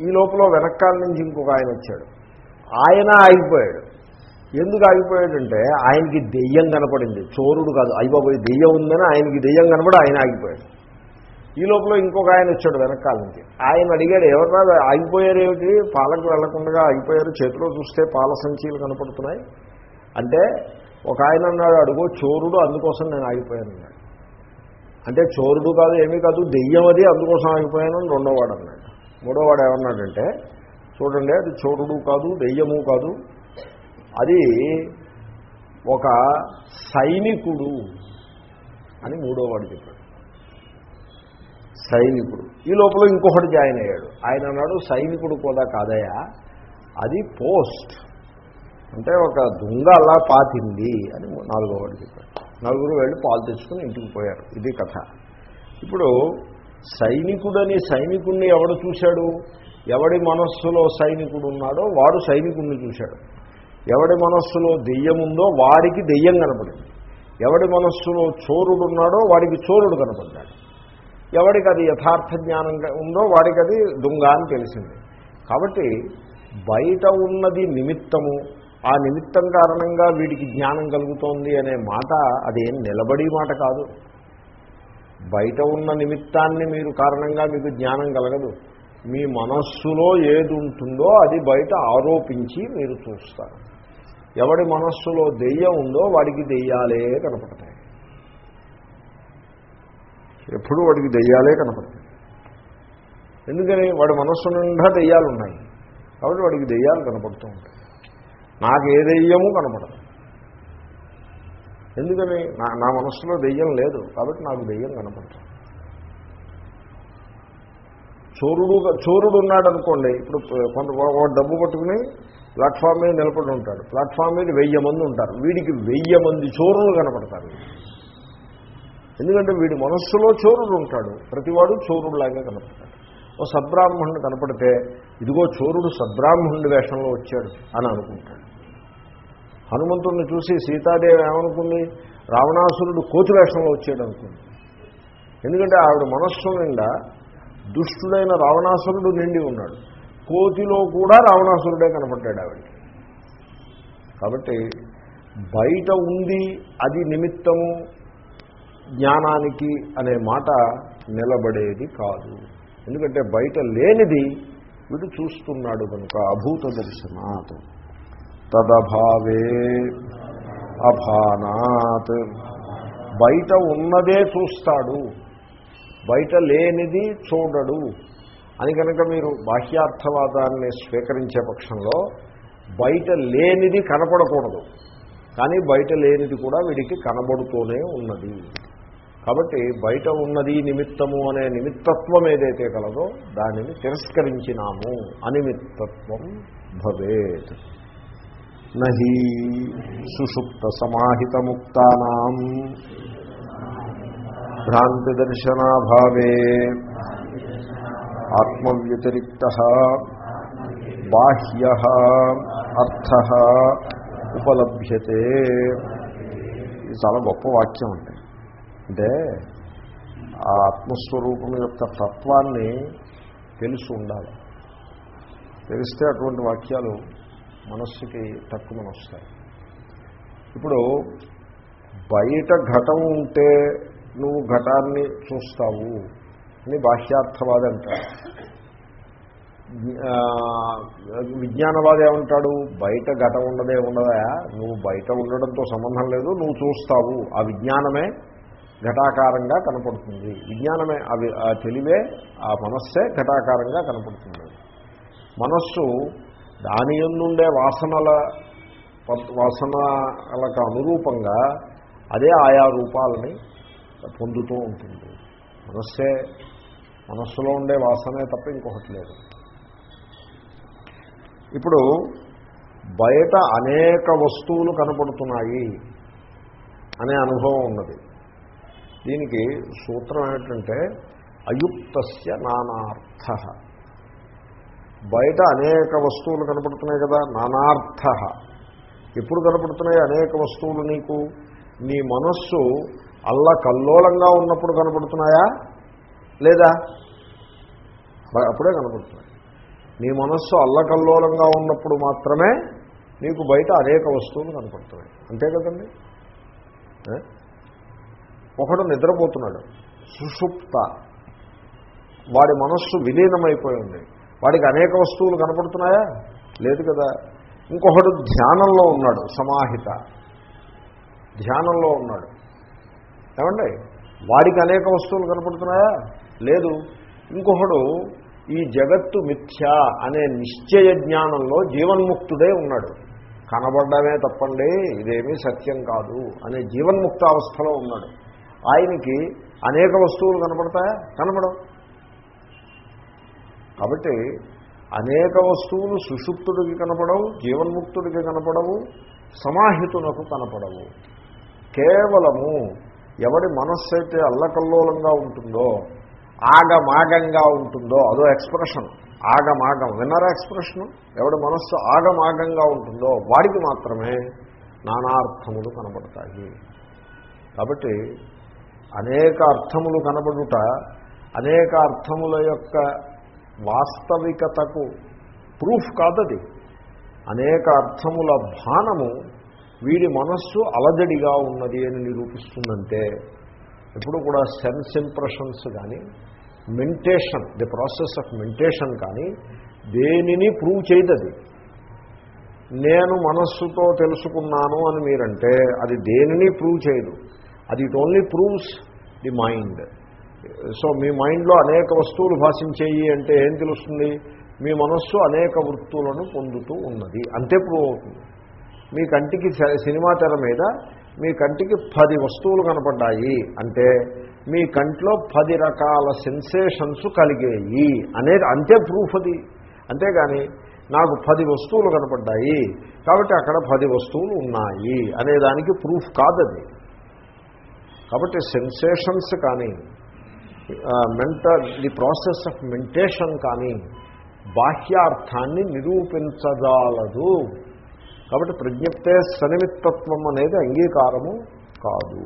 ఈ లోపల వెనకాల నుంచి ఇంకొక ఆయన వచ్చాడు. ఆయన ఆగిపోయాడు. ఎందుకు ఆగిపోయాడంటే ఆయనకి దెయ్యం కనపడింది. చోరుడు కాదు. అయ్యబాబోయ్ దెయ్యం ఉందని ఆయనకి దెయ్యం కనపడి ఆయన ఆగిపోయాడు. ఈ లోపల ఇంకొక ఆయన వచ్చాడు వెనకాల నుంచి. ఆయన అడిగాడు ఎవరన్నా ఆగిపోయారు ఏమిటి? పాలకు వెళ్ళకుండా ఆగిపోయారు. చేతిలో చూస్తే పాల సంచీలు కనపడుతున్నాయి. అంటే ఒక ఆయన అన్నాడు అడుగు చోరుడు అందుకోసం నేను ఆగిపోయాను అన్నాడు. అంటే చోరుడు కాదు ఏమీ కాదు దెయ్యం అది అందుకోసం ఆగిపోయాను అని రెండో అన్నాడు. మూడోవాడు ఏమన్నాడంటే చూడండి అది చోరుడు కాదు దెయ్యము కాదు. అది ఒక సైనికుడు అని మూడో వాడు చెప్పాడు. సైనికుడు. ఈ లోపల ఇంకొకటి జాయిన్ అయ్యాడు. ఆయన అన్నాడు సైనికుడు కూడా కాదయా అది పోస్ట్. అంటే ఒక దొంగ అలా పాతింది అని నాలుగో వాడు చెప్పాడు. నలుగురు వెళ్ళి పాలు తెచ్చుకుని ఇంటికి పోయారు. ఇది కథ. ఇప్పుడు సైనికుడని సైనికుడిని ఎవడు చూశాడు? ఎవడి మనస్సులో సైనికుడు ఉన్నాడో వాడు సైనికుడిని చూశాడు. ఎవడి మనస్సులో దెయ్యం ఉందో వాడికి దెయ్యం కనపడింది. ఎవడి మనస్సులో చోరుడు ఉన్నాడో వాడికి చోరుడు కనపడ్డాడు. ఎవడికి అది యథార్థ జ్ఞానం ఉందో వాడికి అది దుంగ అని తెలిసింది. కాబట్టి బయట ఉన్నది నిమిత్తము ఆ నిమిత్తం కారణంగా వీడికి జ్ఞానం కలుగుతోంది అనే మాట అదేం నిలబడి మాట కాదు. బయట ఉన్న నిమిత్తాన్ని మీరు కారణంగా మీకు జ్ఞానం కలగదు. మీ మనస్సులో ఏది ఉంటుందో అది బయట ఆరోపించి మీరు చూస్తారు. ఎవడి మనస్సులో దెయ్యం ఉందో వాడికి దెయ్యాలే కనపడతాయి. ఎప్పుడు వాడికి దెయ్యాలే కనపడతాయి. ఎందుకని? వాడి మనస్సు నిండా దెయ్యాలు ఉన్నాయి కాబట్టి వాడికి దెయ్యాలు కనపడుతూ ఉంటాయి. నాకు ఏ దెయ్యము కనపడదు. ఎందుకని? నా నా మనస్సులో దెయ్యం లేదు. కాబట్టి నాకు దెయ్యం కనపడుతుంది చోరుడు చోరుడు ఉన్నాడు అనుకోండి ఇప్పుడు కొంత డబ్బు పట్టుకుని ప్లాట్ఫామ్ మీద నిలబడి ఉంటాడు. ప్లాట్ఫామ్ మీద వెయ్యి మంది ఉంటారు. వీడికి వెయ్యి మంది చోరులు కనపడతారు. ఎందుకంటే వీడి మనస్సులో చోరుడు ఉంటాడు. ప్రతివాడు చోరుడులాగా కనపడతాడు. ఓ సద్బ్రాహ్మణుడు కనపడితే ఇదిగో చోరుడు సద్బ్రాహ్మణుడి వేషంలో వచ్చాడు అని అనుకుంటాడు. హనుమంతుడిని చూసి సీతాదేవి ఏమనుకుంది? రావణాసురుడు కోతి వేషంలో వచ్చాడు అనుకుంది. ఎందుకంటే ఆవిడ మనస్సు నిండా దుష్టుడైన రావణాసురుడు నిండి ఉన్నాడు. కోతిలో కూడా రావణాసురుడే కనపడ్డాడు ఆవిడ కాబట్టి బయట ఉంది అది నిమిత్తము జ్ఞానానికి అనే మాట నిలబడేది కాదు. ఎందుకంటే బయట లేనిది వీడు చూస్తున్నాడు కనుక అభూత దర్శనాత్. తదభావే అభానాత్. బయట ఉన్నదే చూస్తాడు. బయట లేనిది చూడడు. అని కనుక మీరు బాహ్యార్థవాదాన్ని స్వీకరించే పక్షంలో బయట లేనిది కనపడకూడదు. కానీ బయట లేనిది కూడా వీడికి కనబడుతూనే ఉన్నది. కాబట్టి బయట ఉన్నది నిమిత్తము అనే నిమిత్తత్వం ఏదైతే కలదో దానిని తిరస్కరించినాము. అనిమిత్తత్వం భవేత్. నహి సుషుప్త సమాహితముక్తానాం. భ్రాంతిదర్శనాభావే ఆత్మవ్యతిరిక్త బాహ్య అర్థ ఉపలభ్యతే ఇది చాలా గొప్ప వాక్యం అండి. అంటే ఆ ఆత్మస్వరూపం యొక్క తత్వాన్ని తెలిసి ఉండాలి. తెలిస్తే అటువంటి వాక్యాలు మనస్సుకి తక్కువ వస్తాయి. ఇప్పుడు బయట ఘటం ఉంటే నువ్వు ఘటాన్ని చూస్తావు అని బాహ్యార్థవాది అంటాడు. విజ్ఞానవాది ఏమంటాడు? బయట ఘటం ఉండదే ఉండదా నువ్వు బయట ఉండడంతో సంబంధం లేదు నువ్వు చూస్తావు. ఆ విజ్ఞానమే ఘటాకారంగా కనపడుతుంది. విజ్ఞానమే అవి ఆ తెలివే ఆ మనస్సే ఘటాకారంగా కనపడుతుంది. మనస్సు దాని ఎందుండే వాసనల వాసనలకు అనురూపంగా అదే ఆయా రూపాలని పొందుతూ ఉంటుంది. మనస్సే మనస్సులో ఉండే వాసనే తప్ప ఇంకొకటి లేదు. ఇప్పుడు బయట అనేక వస్తువులు కనపడుతున్నాయి అనే అనుభవం ఉన్నది. దీనికి సూత్రం ఏమిటంటే అయుక్తస్య నానార్థ. బయట అనేక వస్తువులు కనపడుతున్నాయి కదా నానార్థ. ఎప్పుడు కనపడుతున్నాయి అనేక వస్తువులు నీకు? నీ మనస్సు అల్ల కల్లోలంగా ఉన్నప్పుడు కనపడుతున్నాయా? లేదా? అప్పుడే కనపడుతున్నాయి. నీ మనస్సు అల్లకల్లోలంగా ఉన్నప్పుడు మాత్రమే నీకు బయట అనేక వస్తువులు కనపడుతున్నాయి. అంతే కదండి? ఒకడు నిద్రపోతున్నాడు. సుషుప్త. వాడి మనస్సు విలీనమైపోయి ఉంది. వాడికి అనేక వస్తువులు కనపడుతున్నాయా? లేదు కదా. ఇంకొకడు ధ్యానంలో ఉన్నాడు. సమాహిత. ధ్యానంలో ఉన్నాడు. ఏమండి? వాడికి అనేక వస్తువులు కనపడుతున్నాయా? లేదు. ఇంకొకడు ఈ జగత్తు మిథ్య అనే నిశ్చయ జ్ఞానంలో జీవన్ముక్తుడే ఉన్నాడు. కనబడ్డమే తప్పండి ఇదేమీ సత్యం కాదు అనే జీవన్ముక్త అవస్థలో ఉన్నాడు. ఆయనకి అనేక వస్తువులు కనపడతాయా? కనపడవు. కాబట్టి అనేక వస్తువులు సుషుప్తుడికి కనపడవు జీవన్ముక్తుడికి కనపడవు సమాహితునకు కనపడవు. కేవలము ఎవడి మనస్సు అయితే అల్లకల్లోలంగా ఉంటుందో ఆగమాగంగా ఉంటుందో అదో ఎక్స్ప్రెషన్. ఆగమాగం. విన్నారా ఎక్స్ప్రెషన్? ఎవడి మనస్సు ఆగమాగంగా ఉంటుందో వాడికి మాత్రమే నానార్థములు కనబడతాయి. కాబట్టి అనేక అర్థములు కనబడుట అనేక అర్థముల యొక్క వాస్తవికతకు ప్రూఫ్ కాదది. అనేక అర్థముల భానము వీడి మనస్సు అలజడిగా ఉన్నది అని నిరూపిస్తుందంటే ఎప్పుడు కూడా సెన్స్ ఇంప్రెషన్స్ కానీ mentation the process of mentation కానీ దేనిని ప్రూవ్ చేయదది. నేను మనస్సుతో తెలుసుకున్నాను అని మీరంటే అది దేనిని ప్రూవ్ చేయదు. అది it only proves the mind. So మీ మైండ్లో అనేక వస్తువులు భాషించేయి అంటే ఏం తెలుస్తుంది? మీ మనస్సు అనేక వృత్తులను పొందుతూ ఉన్నది. అంతే ప్రూవ్ అవుతుంది. మీ కంటికి సినిమా తెర మీద మీ కంటికి పది వస్తువులు కనపడ్డాయి అంటే మీ కంట్లో పది రకాల సెన్సేషన్స్ కలిగాయి అనేది అంతే ప్రూఫ్ అది. అంతేగాని నాకు పది వస్తువులు కనపడ్డాయి కాబట్టి అక్కడ పది వస్తువులు ఉన్నాయి అనేదానికి ప్రూఫ్ కాదది. కాబట్టి సెన్సేషన్స్ కానీ mental the process of mentation కానీ బాహ్యార్థాన్ని నిరూపించజాలదు. కాబట్టి ప్రజ్ఞప్తే సనిమిత్తత్వం అనేది అంగీకారము కాదు.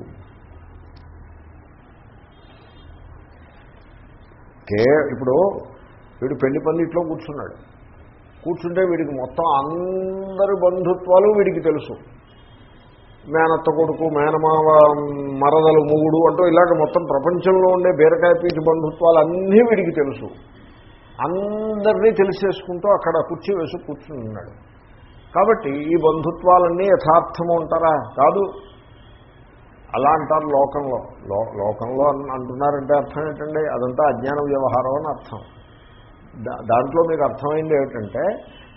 కే ఇప్పుడు వీడు పెళ్ళి పందిట్లో కూర్చున్నాడు. కూర్చుంటే వీడికి మొత్తం అందరి బంధుత్వాలు వీడికి తెలుసు. మేనత్త కొడుకు మేనమావ మరదలు మూడు అంటూ ఇలాగ మొత్తం ప్రపంచంలో ఉండే బీరకాయ పీచు బంధుత్వాలు అన్నీ వీడికి తెలుసు. అందరినీ తెలిసేసుకుంటూ అక్కడ కుర్చీ వేసి కూర్చుని ఉన్నాడు. కాబట్టి ఈ బంధుత్వాలన్నీ యథార్థము అంటారా? కాదు. అలా అంటారు లోకంలో. లో లోకంలో అంటున్నారంటే అర్థం ఏంటండి? అదంతా అజ్ఞాన వ్యవహారం అని అర్థం. దా- దాంట్లో మీకు అర్థమైంది ఏమిటంటే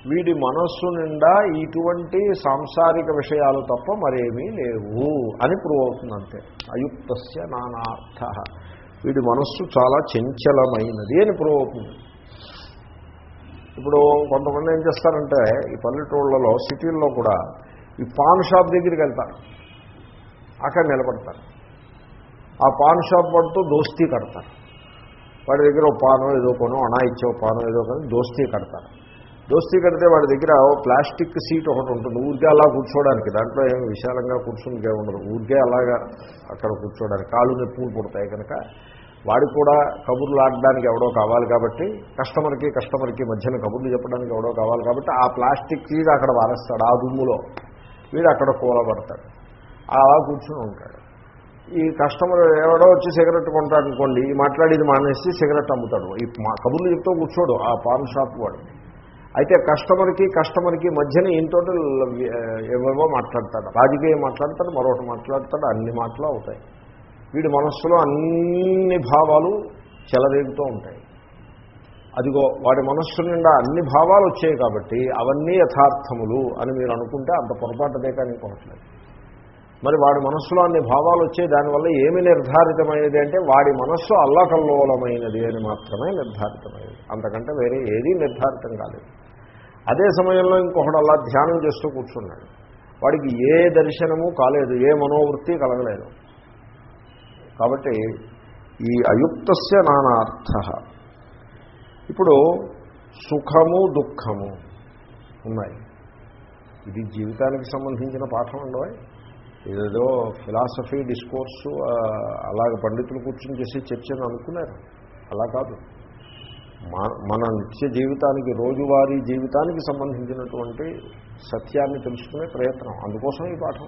వీడి మనస్సు నిండా ఇటువంటి సాంసారిక విషయాలు తప్ప మరేమీ లేవు అని ప్రూవ్ అవుతుంది అంతే. అయుక్తస్య నానార్థ. వీడి మనస్సు చాలా చంచలమైనది అని ప్రూవ్ అవుతుంది. ఇప్పుడు కొంతమంది ఏం చేస్తారంటే ఈ పల్లెటూళ్ళలో సిటీల్లో కూడా ఈ పాన్ షాప్ దగ్గరికి వెళ్తారు. అక్కడ నిలబడతారు. ఆ పాన్ షాప్ పడుతూ దోస్తీ కడతారు. వాడి దగ్గర ఓ పానో ఏదో కొనో అనా ఇచ్చే పానో ఏదో కొని దోస్తీ కడతారు. దోస్తీ కడితే వాడి దగ్గర ప్లాస్టిక్ సీట్ ఒకటి ఉంటుంది. ఊరికే అలా కూర్చోవడానికి దాంట్లో ఏమి విశాలంగా కూర్చునికే ఉండదు. ఊరికే అలాగా అక్కడ కూర్చోవడానికి కాళ్ళు నొప్పులు పుడతాయి కనుక వాడికి కూడా కబుర్లు ఆడడానికి ఎవడో కావాలి కాబట్టి కస్టమర్కి కస్టమర్కి మధ్యన కబుర్లు చెప్పడానికి ఎవడో కావాలి కాబట్టి ఆ ప్లాస్టిక్ వీడు అక్కడ వారేస్తాడు ఆ దుమ్ములో వీడు అక్కడ కూలబడతాడు. అలా కూర్చుని ఉంటాడు. ఈ కస్టమర్ ఎవడో వచ్చి సిగరెట్ కొంటాడు అనుకోండి ఈ మాట్లాడేది మానేసి సిగరెట్ అమ్ముతాడు. ఈ కబుర్లు చెప్తూ కూర్చోడు ఆ పాన్ షాప్ వాడు. అయితే కస్టమర్కి కస్టమర్కి మధ్యన ఇంతో ఏవేవో మాట్లాడతాడు. రాజకీయం మాట్లాడతాడు మరొకటి మాట్లాడతాడు అన్ని మాటలు అవుతాయి. వీడి మనస్సులో అన్ని భావాలు చెలరేగుతూ ఉంటాయి. అదిగో వాడి మనస్సు నిండా అన్ని భావాలు వచ్చాయి కాబట్టి అవన్నీ యథార్థములు అని మీరు అనుకుంటే అంత పొరపాటుదే కానీ ఇంకొకట్లేదు మరి వాడి మనస్సులో అన్ని భావాలు వచ్చాయి దానివల్ల ఏమి నిర్ధారితమైనది అంటే వాడి మనస్సు అల్లకల్లోలమైనది అని మాత్రమే నిర్ధారితమైనది. అంతకంటే వేరే ఏదీ నిర్ధారితం కాలేదు. అదే సమయంలో ఇంకొకడు అలా ధ్యానం చేస్తూ కూర్చున్నాడు. వాడికి ఏ దర్శనము కాలేదు ఏ మనోవృత్తి కలగలేదు. కాబట్టి ఈ అయుక్తస్య నానార్థ. ఇప్పుడు సుఖము దుఃఖము ఉన్నాయి. ఇది జీవితానికి సంబంధించిన పాఠం ఉండవు ఏదో ఫిలాసఫీ డిస్కోర్సు అలాగ పండితులు కూర్చొని చేసి చర్చను అనుకున్నారు. అలా కాదు. మన నిత్య జీవితానికి రోజువారీ జీవితానికి సంబంధించినటువంటి సత్యాన్ని తెలుసుకునే ప్రయత్నం. అందుకోసం ఈ పాఠం.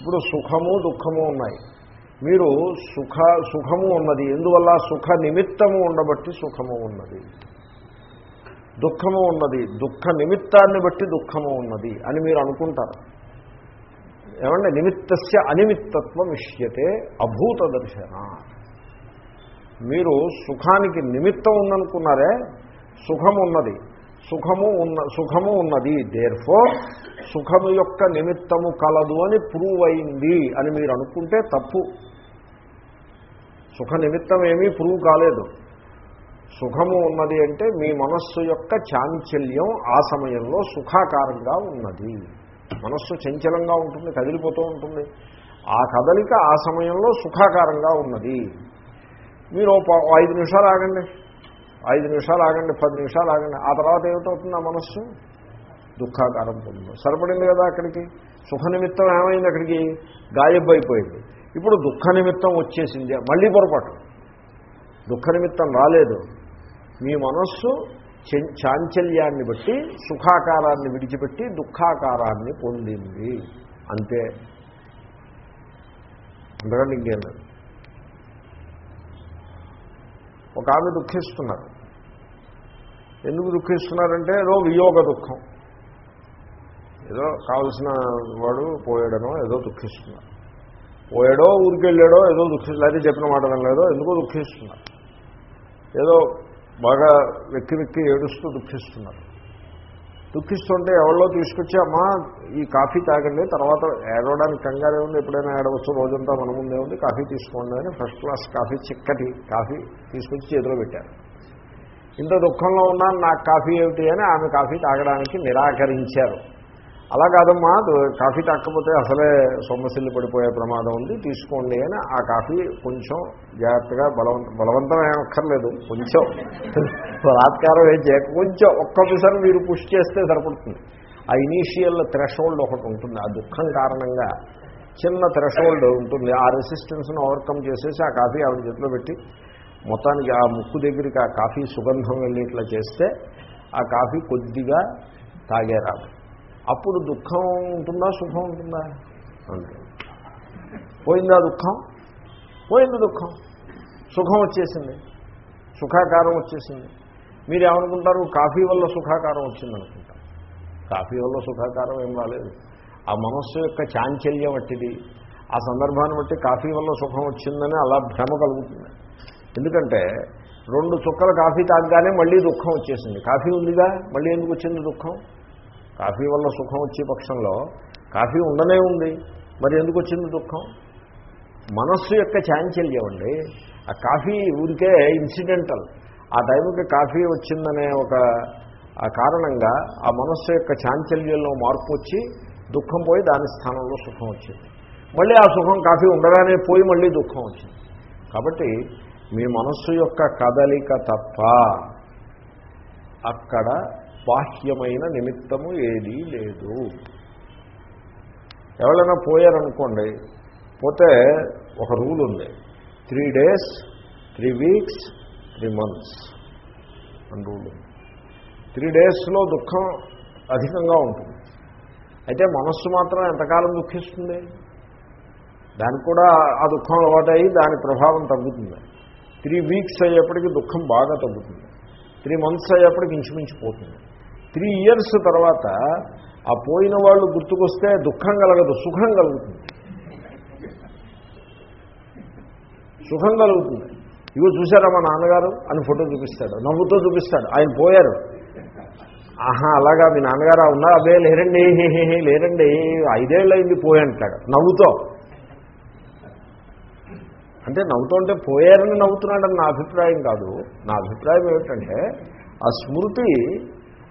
ఇప్పుడు సుఖము దుఃఖము ఉన్నాయి. మీరు సుఖ సుఖము ఉన్నది. ఎందువల్ల? సుఖ నిమిత్తము ఉండబట్టి సుఖము ఉన్నది. దుఃఖము ఉన్నది. దుఃఖ నిమిత్తాన్ని బట్టి దుఃఖము ఉన్నది అని మీరు అనుకుంటారు. ఏమంటే నిమిత్తస్య అనిమిత్తత్వం ఇష్యతే అభూత దర్శన. మీరు సుఖానికి నిమిత్తం ఉందనుకున్నారే సుఖం ఉన్నది సుఖము ఉన్న సుఖము ఉన్నది. దేర్ఫోర్ సుఖము యొక్క నిమిత్తము కలదు అని ప్రూవ్ అయింది అని మీరు అనుకుంటే తప్పు. సుఖ నిమిత్తం ఏమీ ప్రూవ్ కాలేదు. సుఖము ఉన్నది అంటే మీ మనస్సు యొక్క చాంచల్యం ఆ సమయంలో సుఖాకారంగా ఉన్నది. మనస్సు చంచలంగా ఉంటుంది కదిలిపోతూ ఉంటుంది. ఆ కదలిక ఆ సమయంలో సుఖాకారంగా ఉన్నది. మీరు ఐదు నిమిషాలు ఆగండి. ఐదు నిమిషాలు ఆగండి పది నిమిషాలు ఆగండి ఆ తర్వాత ఏమిటవుతుంది ఆ మనస్సు? దుఃఖాకారం పొందుతుంది. సరిపడింది కదా అక్కడికి? సుఖ నిమిత్తం ఏమైంది అక్కడికి? గాయబ్ అయిపోయింది ఇప్పుడు దుఃఖ నిమిత్తం వచ్చేసింది. మళ్ళీ పొరపాటు. దుఃఖ నిమిత్తం రాలేదు. మీ మనస్సు చాంచల్యాన్ని బట్టి సుఖాకారాన్ని విడిచిపెట్టి దుఃఖాకారాన్ని పొందింది. అంతే. అందుకని ఇంకేం లేదు. ఒక ఆమె దుఃఖిస్తున్నారు. ఎందుకు దుఃఖిస్తున్నారంటే ఏదో వియోగ దుఃఖం. ఏదో కావలసిన వాడు పోయాడనో ఏదో దుఃఖిస్తున్నారు. పోయాడో ఊరికెళ్ళాడో ఏదో దుఃఖిస్తున్నారు లేకపోతే చెప్పిన మాట లేదో ఎందుకో దుఃఖిస్తున్నారు. ఏదో బాగా వెక్కి వెక్కి ఏడుస్తూ దుఃఖిస్తున్నారు. దుఃఖిస్తుంటే ఎవరిలో తీసుకొచ్చి అమ్మా ఈ కాఫీ తాగండి తర్వాత ఏడవడానికి కంగారే ఉంది ఎప్పుడైనా ఏడవచ్చు రోజంతా మన ముందే ఉంది కాఫీ తీసుకోండి అని ఫస్ట్ క్లాస్ కాఫీ చిక్కటి కాఫీ తీసుకొచ్చి చేతిలో పెట్టారు. ఇంత దుఃఖంలో ఉన్నాను నాకు కాఫీ ఏమిటి అని ఆమె కాఫీ తాగడానికి నిరాకరించారు. అలా కాదమ్మా కాఫీ తాకపోతే అసలే సొమ్మసిల్లు పడిపోయే ప్రమాదం ఉంది తీసుకోండి అని ఆ కాఫీ కొంచెం జాగ్రత్తగా బలవంత బలవంతం ఏమక్కర్లేదు కొంచెం. బలాత్కారం ఏం చేయక కొంచెం ఒక్కొక్కసారి మీరు పుష్ చేస్తే సరిపడుతుంది. ఆ ఇనీషియల్ థ్రెషోల్డ్ ఒకటి ఉంటుంది ఆ దుఃఖం కారణంగా చిన్న థ్రెషోల్డ్ ఉంటుంది ఆ రెసిస్టెన్స్ను ఓవర్కమ్ చేసేసి ఆ కాఫీ ఆవిడ చేతిలో పెట్టి మొత్తానికి ఆ ముక్కు దగ్గరికి ఆ కాఫీ సుగంధం వెళ్ళేట్లా చేస్తే ఆ కాఫీ కొద్దిగా తాగేరాదు అప్పుడు దుఃఖం ఉంటుందా సుఖం ఉంటుందా? అంటే పోయిందా దుఃఖం? పోయింది దుఃఖం. సుఖం వచ్చేసింది. సుఖాకారం వచ్చేసింది. మీరు ఏమనుకుంటారు కాఫీ వల్ల సుఖాకారం వచ్చిందనుకుంటారు కాఫీ వల్ల సుఖాకారం ఏం రాలేదు. ఆ మనస్సు యొక్క చాంచల్యం వట్టిది ఆ సందర్భాన్ని బట్టి కాఫీ వల్ల సుఖం వచ్చిందని అలా భ్రమ కలుగుతుంది. ఎందుకంటే రెండు చుక్కల కాఫీ తాగగానే మళ్ళీ దుఃఖం వచ్చేసింది. కాఫీ ఉందిగా? మళ్ళీ ఎందుకు వచ్చింది దుఃఖం? కాఫీ వల్ల సుఖం వచ్చే పక్షంలో కాఫీ ఉండనే ఉంది. మరి ఎందుకు వచ్చింది దుఃఖం? మనస్సు యొక్క చాంచల్యం అండి. ఆ కాఫీ ఊరికే ఇన్సిడెంటల్. ఆ టైంకి కాఫీ వచ్చిందనే ఒక కారణంగా ఆ మనస్సు యొక్క చాంచల్యంలో మార్పు వచ్చి దుఃఖం పోయి దాని స్థానంలో సుఖం వచ్చింది. మళ్ళీ ఆ సుఖం కాఫీ ఉండగానే పోయి మళ్ళీ దుఃఖం వచ్చింది. కాబట్టి మీ మనస్సు యొక్క కదలిక తప్ప అక్కడ బాహ్యమైన నిమిత్తము ఏదీ లేదు. ఎవరైనా పోయారనుకోండి పోతే ఒక రూల్ ఉంది. Three days three weeks three months అని రూల్ ఉంది. త్రీ డేస్లో దుఃఖం అధికంగా ఉంటుంది. అయితే మనస్సు మాత్రం ఎంతకాలం దుఃఖిస్తుంది? దానికి కూడా ఆ దుఃఖం అలవాటయి దాని ప్రభావం తగ్గుతుంది. త్రీ వీక్స్ అయ్యేప్పటికి దుఃఖం బాగా తగ్గుతుంది. త్రీ మంత్స్ అయ్యేప్పటికి ఇంచుమించిపోతుంది త్రీ ఇయర్స్ తర్వాత ఆ పోయిన వాళ్ళు గుర్తుకొస్తే దుఃఖం కలగదు సుఖం కలుగుతుంది. సుఖం కలుగుతుంది. ఇవి చూసారా మా నాన్నగారు? అని ఫోటో చూపిస్తాడు. నవ్వుతో చూపిస్తాడు. ఆయన పోయారు. ఆహా అలాగా మీ నాన్నగారు ఉన్నారు? అదే లేరండి హే హే లేరండి ఐదేళ్ళు అయింది పోయంటాడు నవ్వుతో. అంటే నవ్వుతుంటే పోయారని నవ్వుతున్నాడని నా అభిప్రాయం కాదు. నా అభిప్రాయం ఏమిటంటే ఆ స్మృతి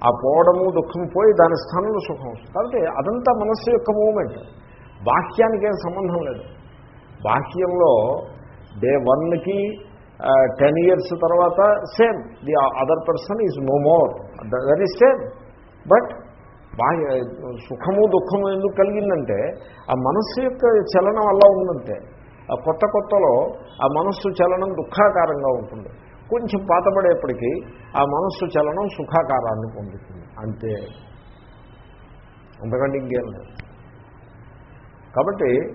ఆ పోవడము దుఃఖం పోయి దాని స్థానంలో సుఖం వస్తుంది. కాబట్టి అదంతా మనస్సు యొక్క మూమెంట్ బాహ్యానికి ఏం సంబంధం లేదు. బాహ్యంలో డే వన్కి టెన్ ఇయర్స్ తర్వాత same. The other person is no more. That is same. But బాహ్య సుఖము దుఃఖము ఎందుకు కలిగిందంటే ఆ మనస్సు యొక్క చలనం అలా ఉందంటే కొత్త కొత్తలో ఆ మనస్సు చలనం దుఃఖాకారంగా ఉంటుంది. కొంచెం పాతబడేప్పటికీ ఆ మనస్సు చలనం సుఖాకారాన్ని పొందుతుంది. అంతే. అంతకంటే ఇంకేం లేదు. కాబట్టి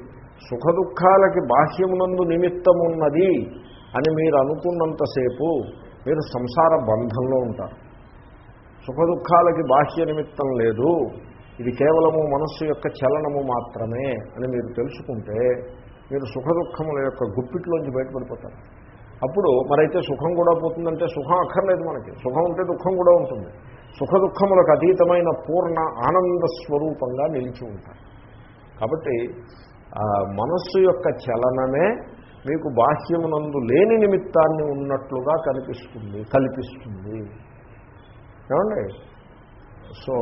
సుఖ దుఃఖాలకి బాహ్యమునందు నిమిత్తమున్నది అని మీరు అనుకున్నంతసేపు మీరు సంసార బంధంలో ఉంటారు. సుఖ దుఃఖాలకి బాహ్య నిమిత్తం లేదు. ఇది కేవలము మనస్సు యొక్క చలనము మాత్రమే అని మీరు తెలుసుకుంటే మీరు సుఖ దుఃఖముల యొక్క గుప్పిట్లోంచి బయటపడిపోతారు. అప్పుడు మరైతే సుఖం కూడా పోతుందంటే సుఖం అక్కర్లేదు మనకి. సుఖం ఉంటే దుఃఖం కూడా ఉంటుంది. సుఖ దుఃఖములకు అతీతమైన పూర్ణ ఆనంద స్వరూపంగా నిలిచి ఉంటారు. కాబట్టి మనస్సు యొక్క చలనమే మీకు బాహ్యమునందు లేని నిమిత్తాన్ని ఉన్నట్లుగా కనిపిస్తుంది కల్పిస్తుంది. ఏమండి? సో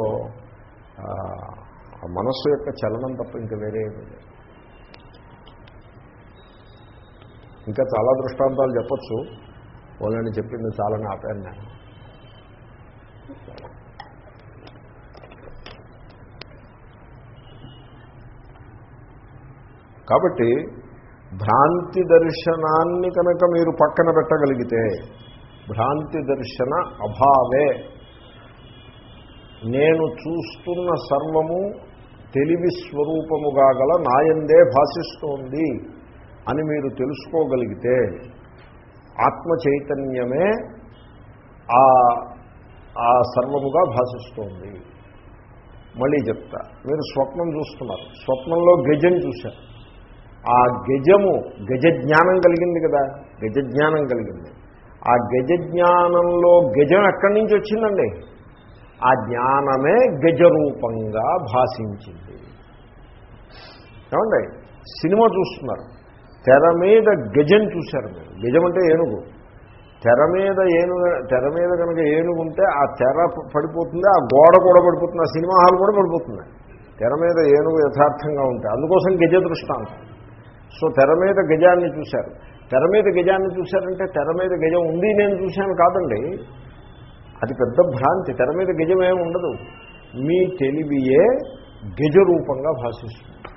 ఆ మనస్సు యొక్క చలనం తప్ప ఇంకా వేరే లేదు. ఇంకా చాలా దృష్టాంతాలు చెప్పచ్చు. వాళ్ళని చెప్పింది చాలని ఆపాను నేను. కాబట్టి భ్రాంతి దర్శనాన్ని కనుక మీరు పక్కన పెట్టగలిగితే భ్రాంతి దర్శన అభావే. నేను చూస్తున్న సర్వము తెలివి స్వరూపముగా గల నాయందే భాషిస్తోంది. అని మీరు తెలుసుకోగలిగితే ఆత్మ చైతన్యమే ఆ ఆ సర్వముగా భాషిస్తోంది. మళ్ళీ చెప్తా. మీరు స్వప్నం చూస్తున్నారు. స్వప్నంలో గజం చూశారు. ఆ గజము గజ జ్ఞానం కలిగింది కదా? గజ జ్ఞానం కలిగింది. ఆ గజ జ్ఞానంలో గజం ఎక్కడి నుంచి వచ్చిందండి? ఆ జ్ఞానమే గజరూపంగా భాషించింది. ఏమండి? సినిమా చూస్తున్నారు. తెర మీద గజం చూశారు మీరు. గజం అంటే ఏనుగు. తెర మీద ఏనుగు తెర మీద కనుక ఏనుగు ఉంటే ఆ తెర పడిపోతుంది ఆ గోడ కూడా పడిపోతుంది ఆ సినిమా హాల్ కూడా పడిపోతుంది. తెర మీద ఏనుగు యథార్థంగా ఉంటే అందుకోసం గజ దృష్టాంతం. సో తెర మీద గజాన్ని చూశారు. తెర మీద గజాన్ని చూశారంటే తెర మీద గజం ఉంది నేను చూశాను కాదండి. అది పెద్ద భ్రాంతి. తెర మీద గజం ఏమి ఉండదు. మీ తెలివియే గజ రూపంగా భాషిస్తుంది.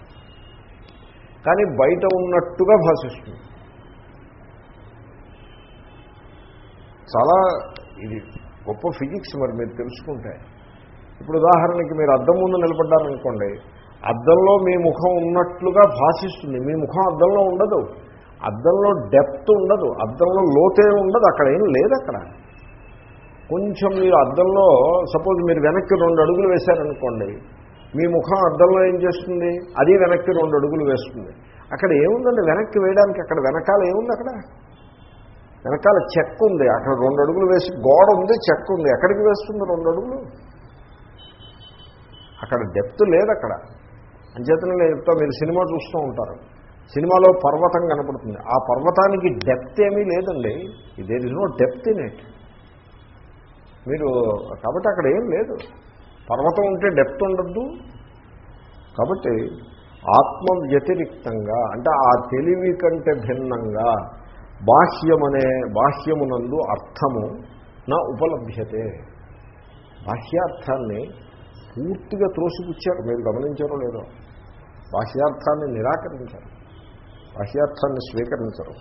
కానీ బయట ఉన్నట్టుగా భాషిస్తుంది. చాలా ఇది గొప్ప ఫిజిక్స్ మరి మీరు తెలుసుకుంటే. ఇప్పుడు ఉదాహరణకి మీరు అద్దం ముందు నిలబడ్డారనుకోండి అద్దంలో మీ ముఖం ఉన్నట్లుగా భాషిస్తుంది. మీ ముఖం అద్దంలో ఉండదు. అద్దంలో డెప్త్ ఉండదు. అద్దంలో లోతే ఉండదు. అక్కడ ఏం లేదు అక్కడ. కొంచెం మీరు అద్దంలో సపోజ్ మీరు వెనక్కి రెండు అడుగులు వేశారనుకోండి మీ ముఖం అద్దంలో ఏం చేస్తుంది? అది వెనక్కి రెండు అడుగులు వేస్తుంది. అక్కడ ఏముందండి? వెనక్కి వేయడానికి అక్కడ వెనకాల ఏముంది అక్కడ? వెనకాల చెక్క ఉంది. అక్కడ రెండు అడుగులు వేసి గోడ ఉంది చెక్క ఉంది. ఎక్కడికి వేస్తుంది రెండు అడుగులు? అక్కడ డెప్త్ లేదు అక్కడ. అంచేతనే నేను చెప్తా మీరు సినిమా చూస్తూ ఉంటారు. సినిమాలో పర్వతం కనపడుతుంది. ఆ పర్వతానికి డెప్త్ ఏమీ లేదండి. There is no depth in it మీరు కాబట్టి అక్కడ ఏం లేదు. పర్వతం ఉంటే డెప్త్ ఉండద్దు. కాబట్టి ఆత్మ వ్యతిరిక్తంగా అంటే ఆ తెలివి కంటే భిన్నంగా బాహ్యమనే బాహ్యమునందు అర్థము నా ఉపలభ్యతే. బాహ్యార్థాన్ని పూర్తిగా త్రోసిపుచ్చారు. మీరు గమనించారో లేదో? బాహ్యార్థాన్ని నిరాకరించారు. బాహ్యార్థాన్ని స్వీకరించరు.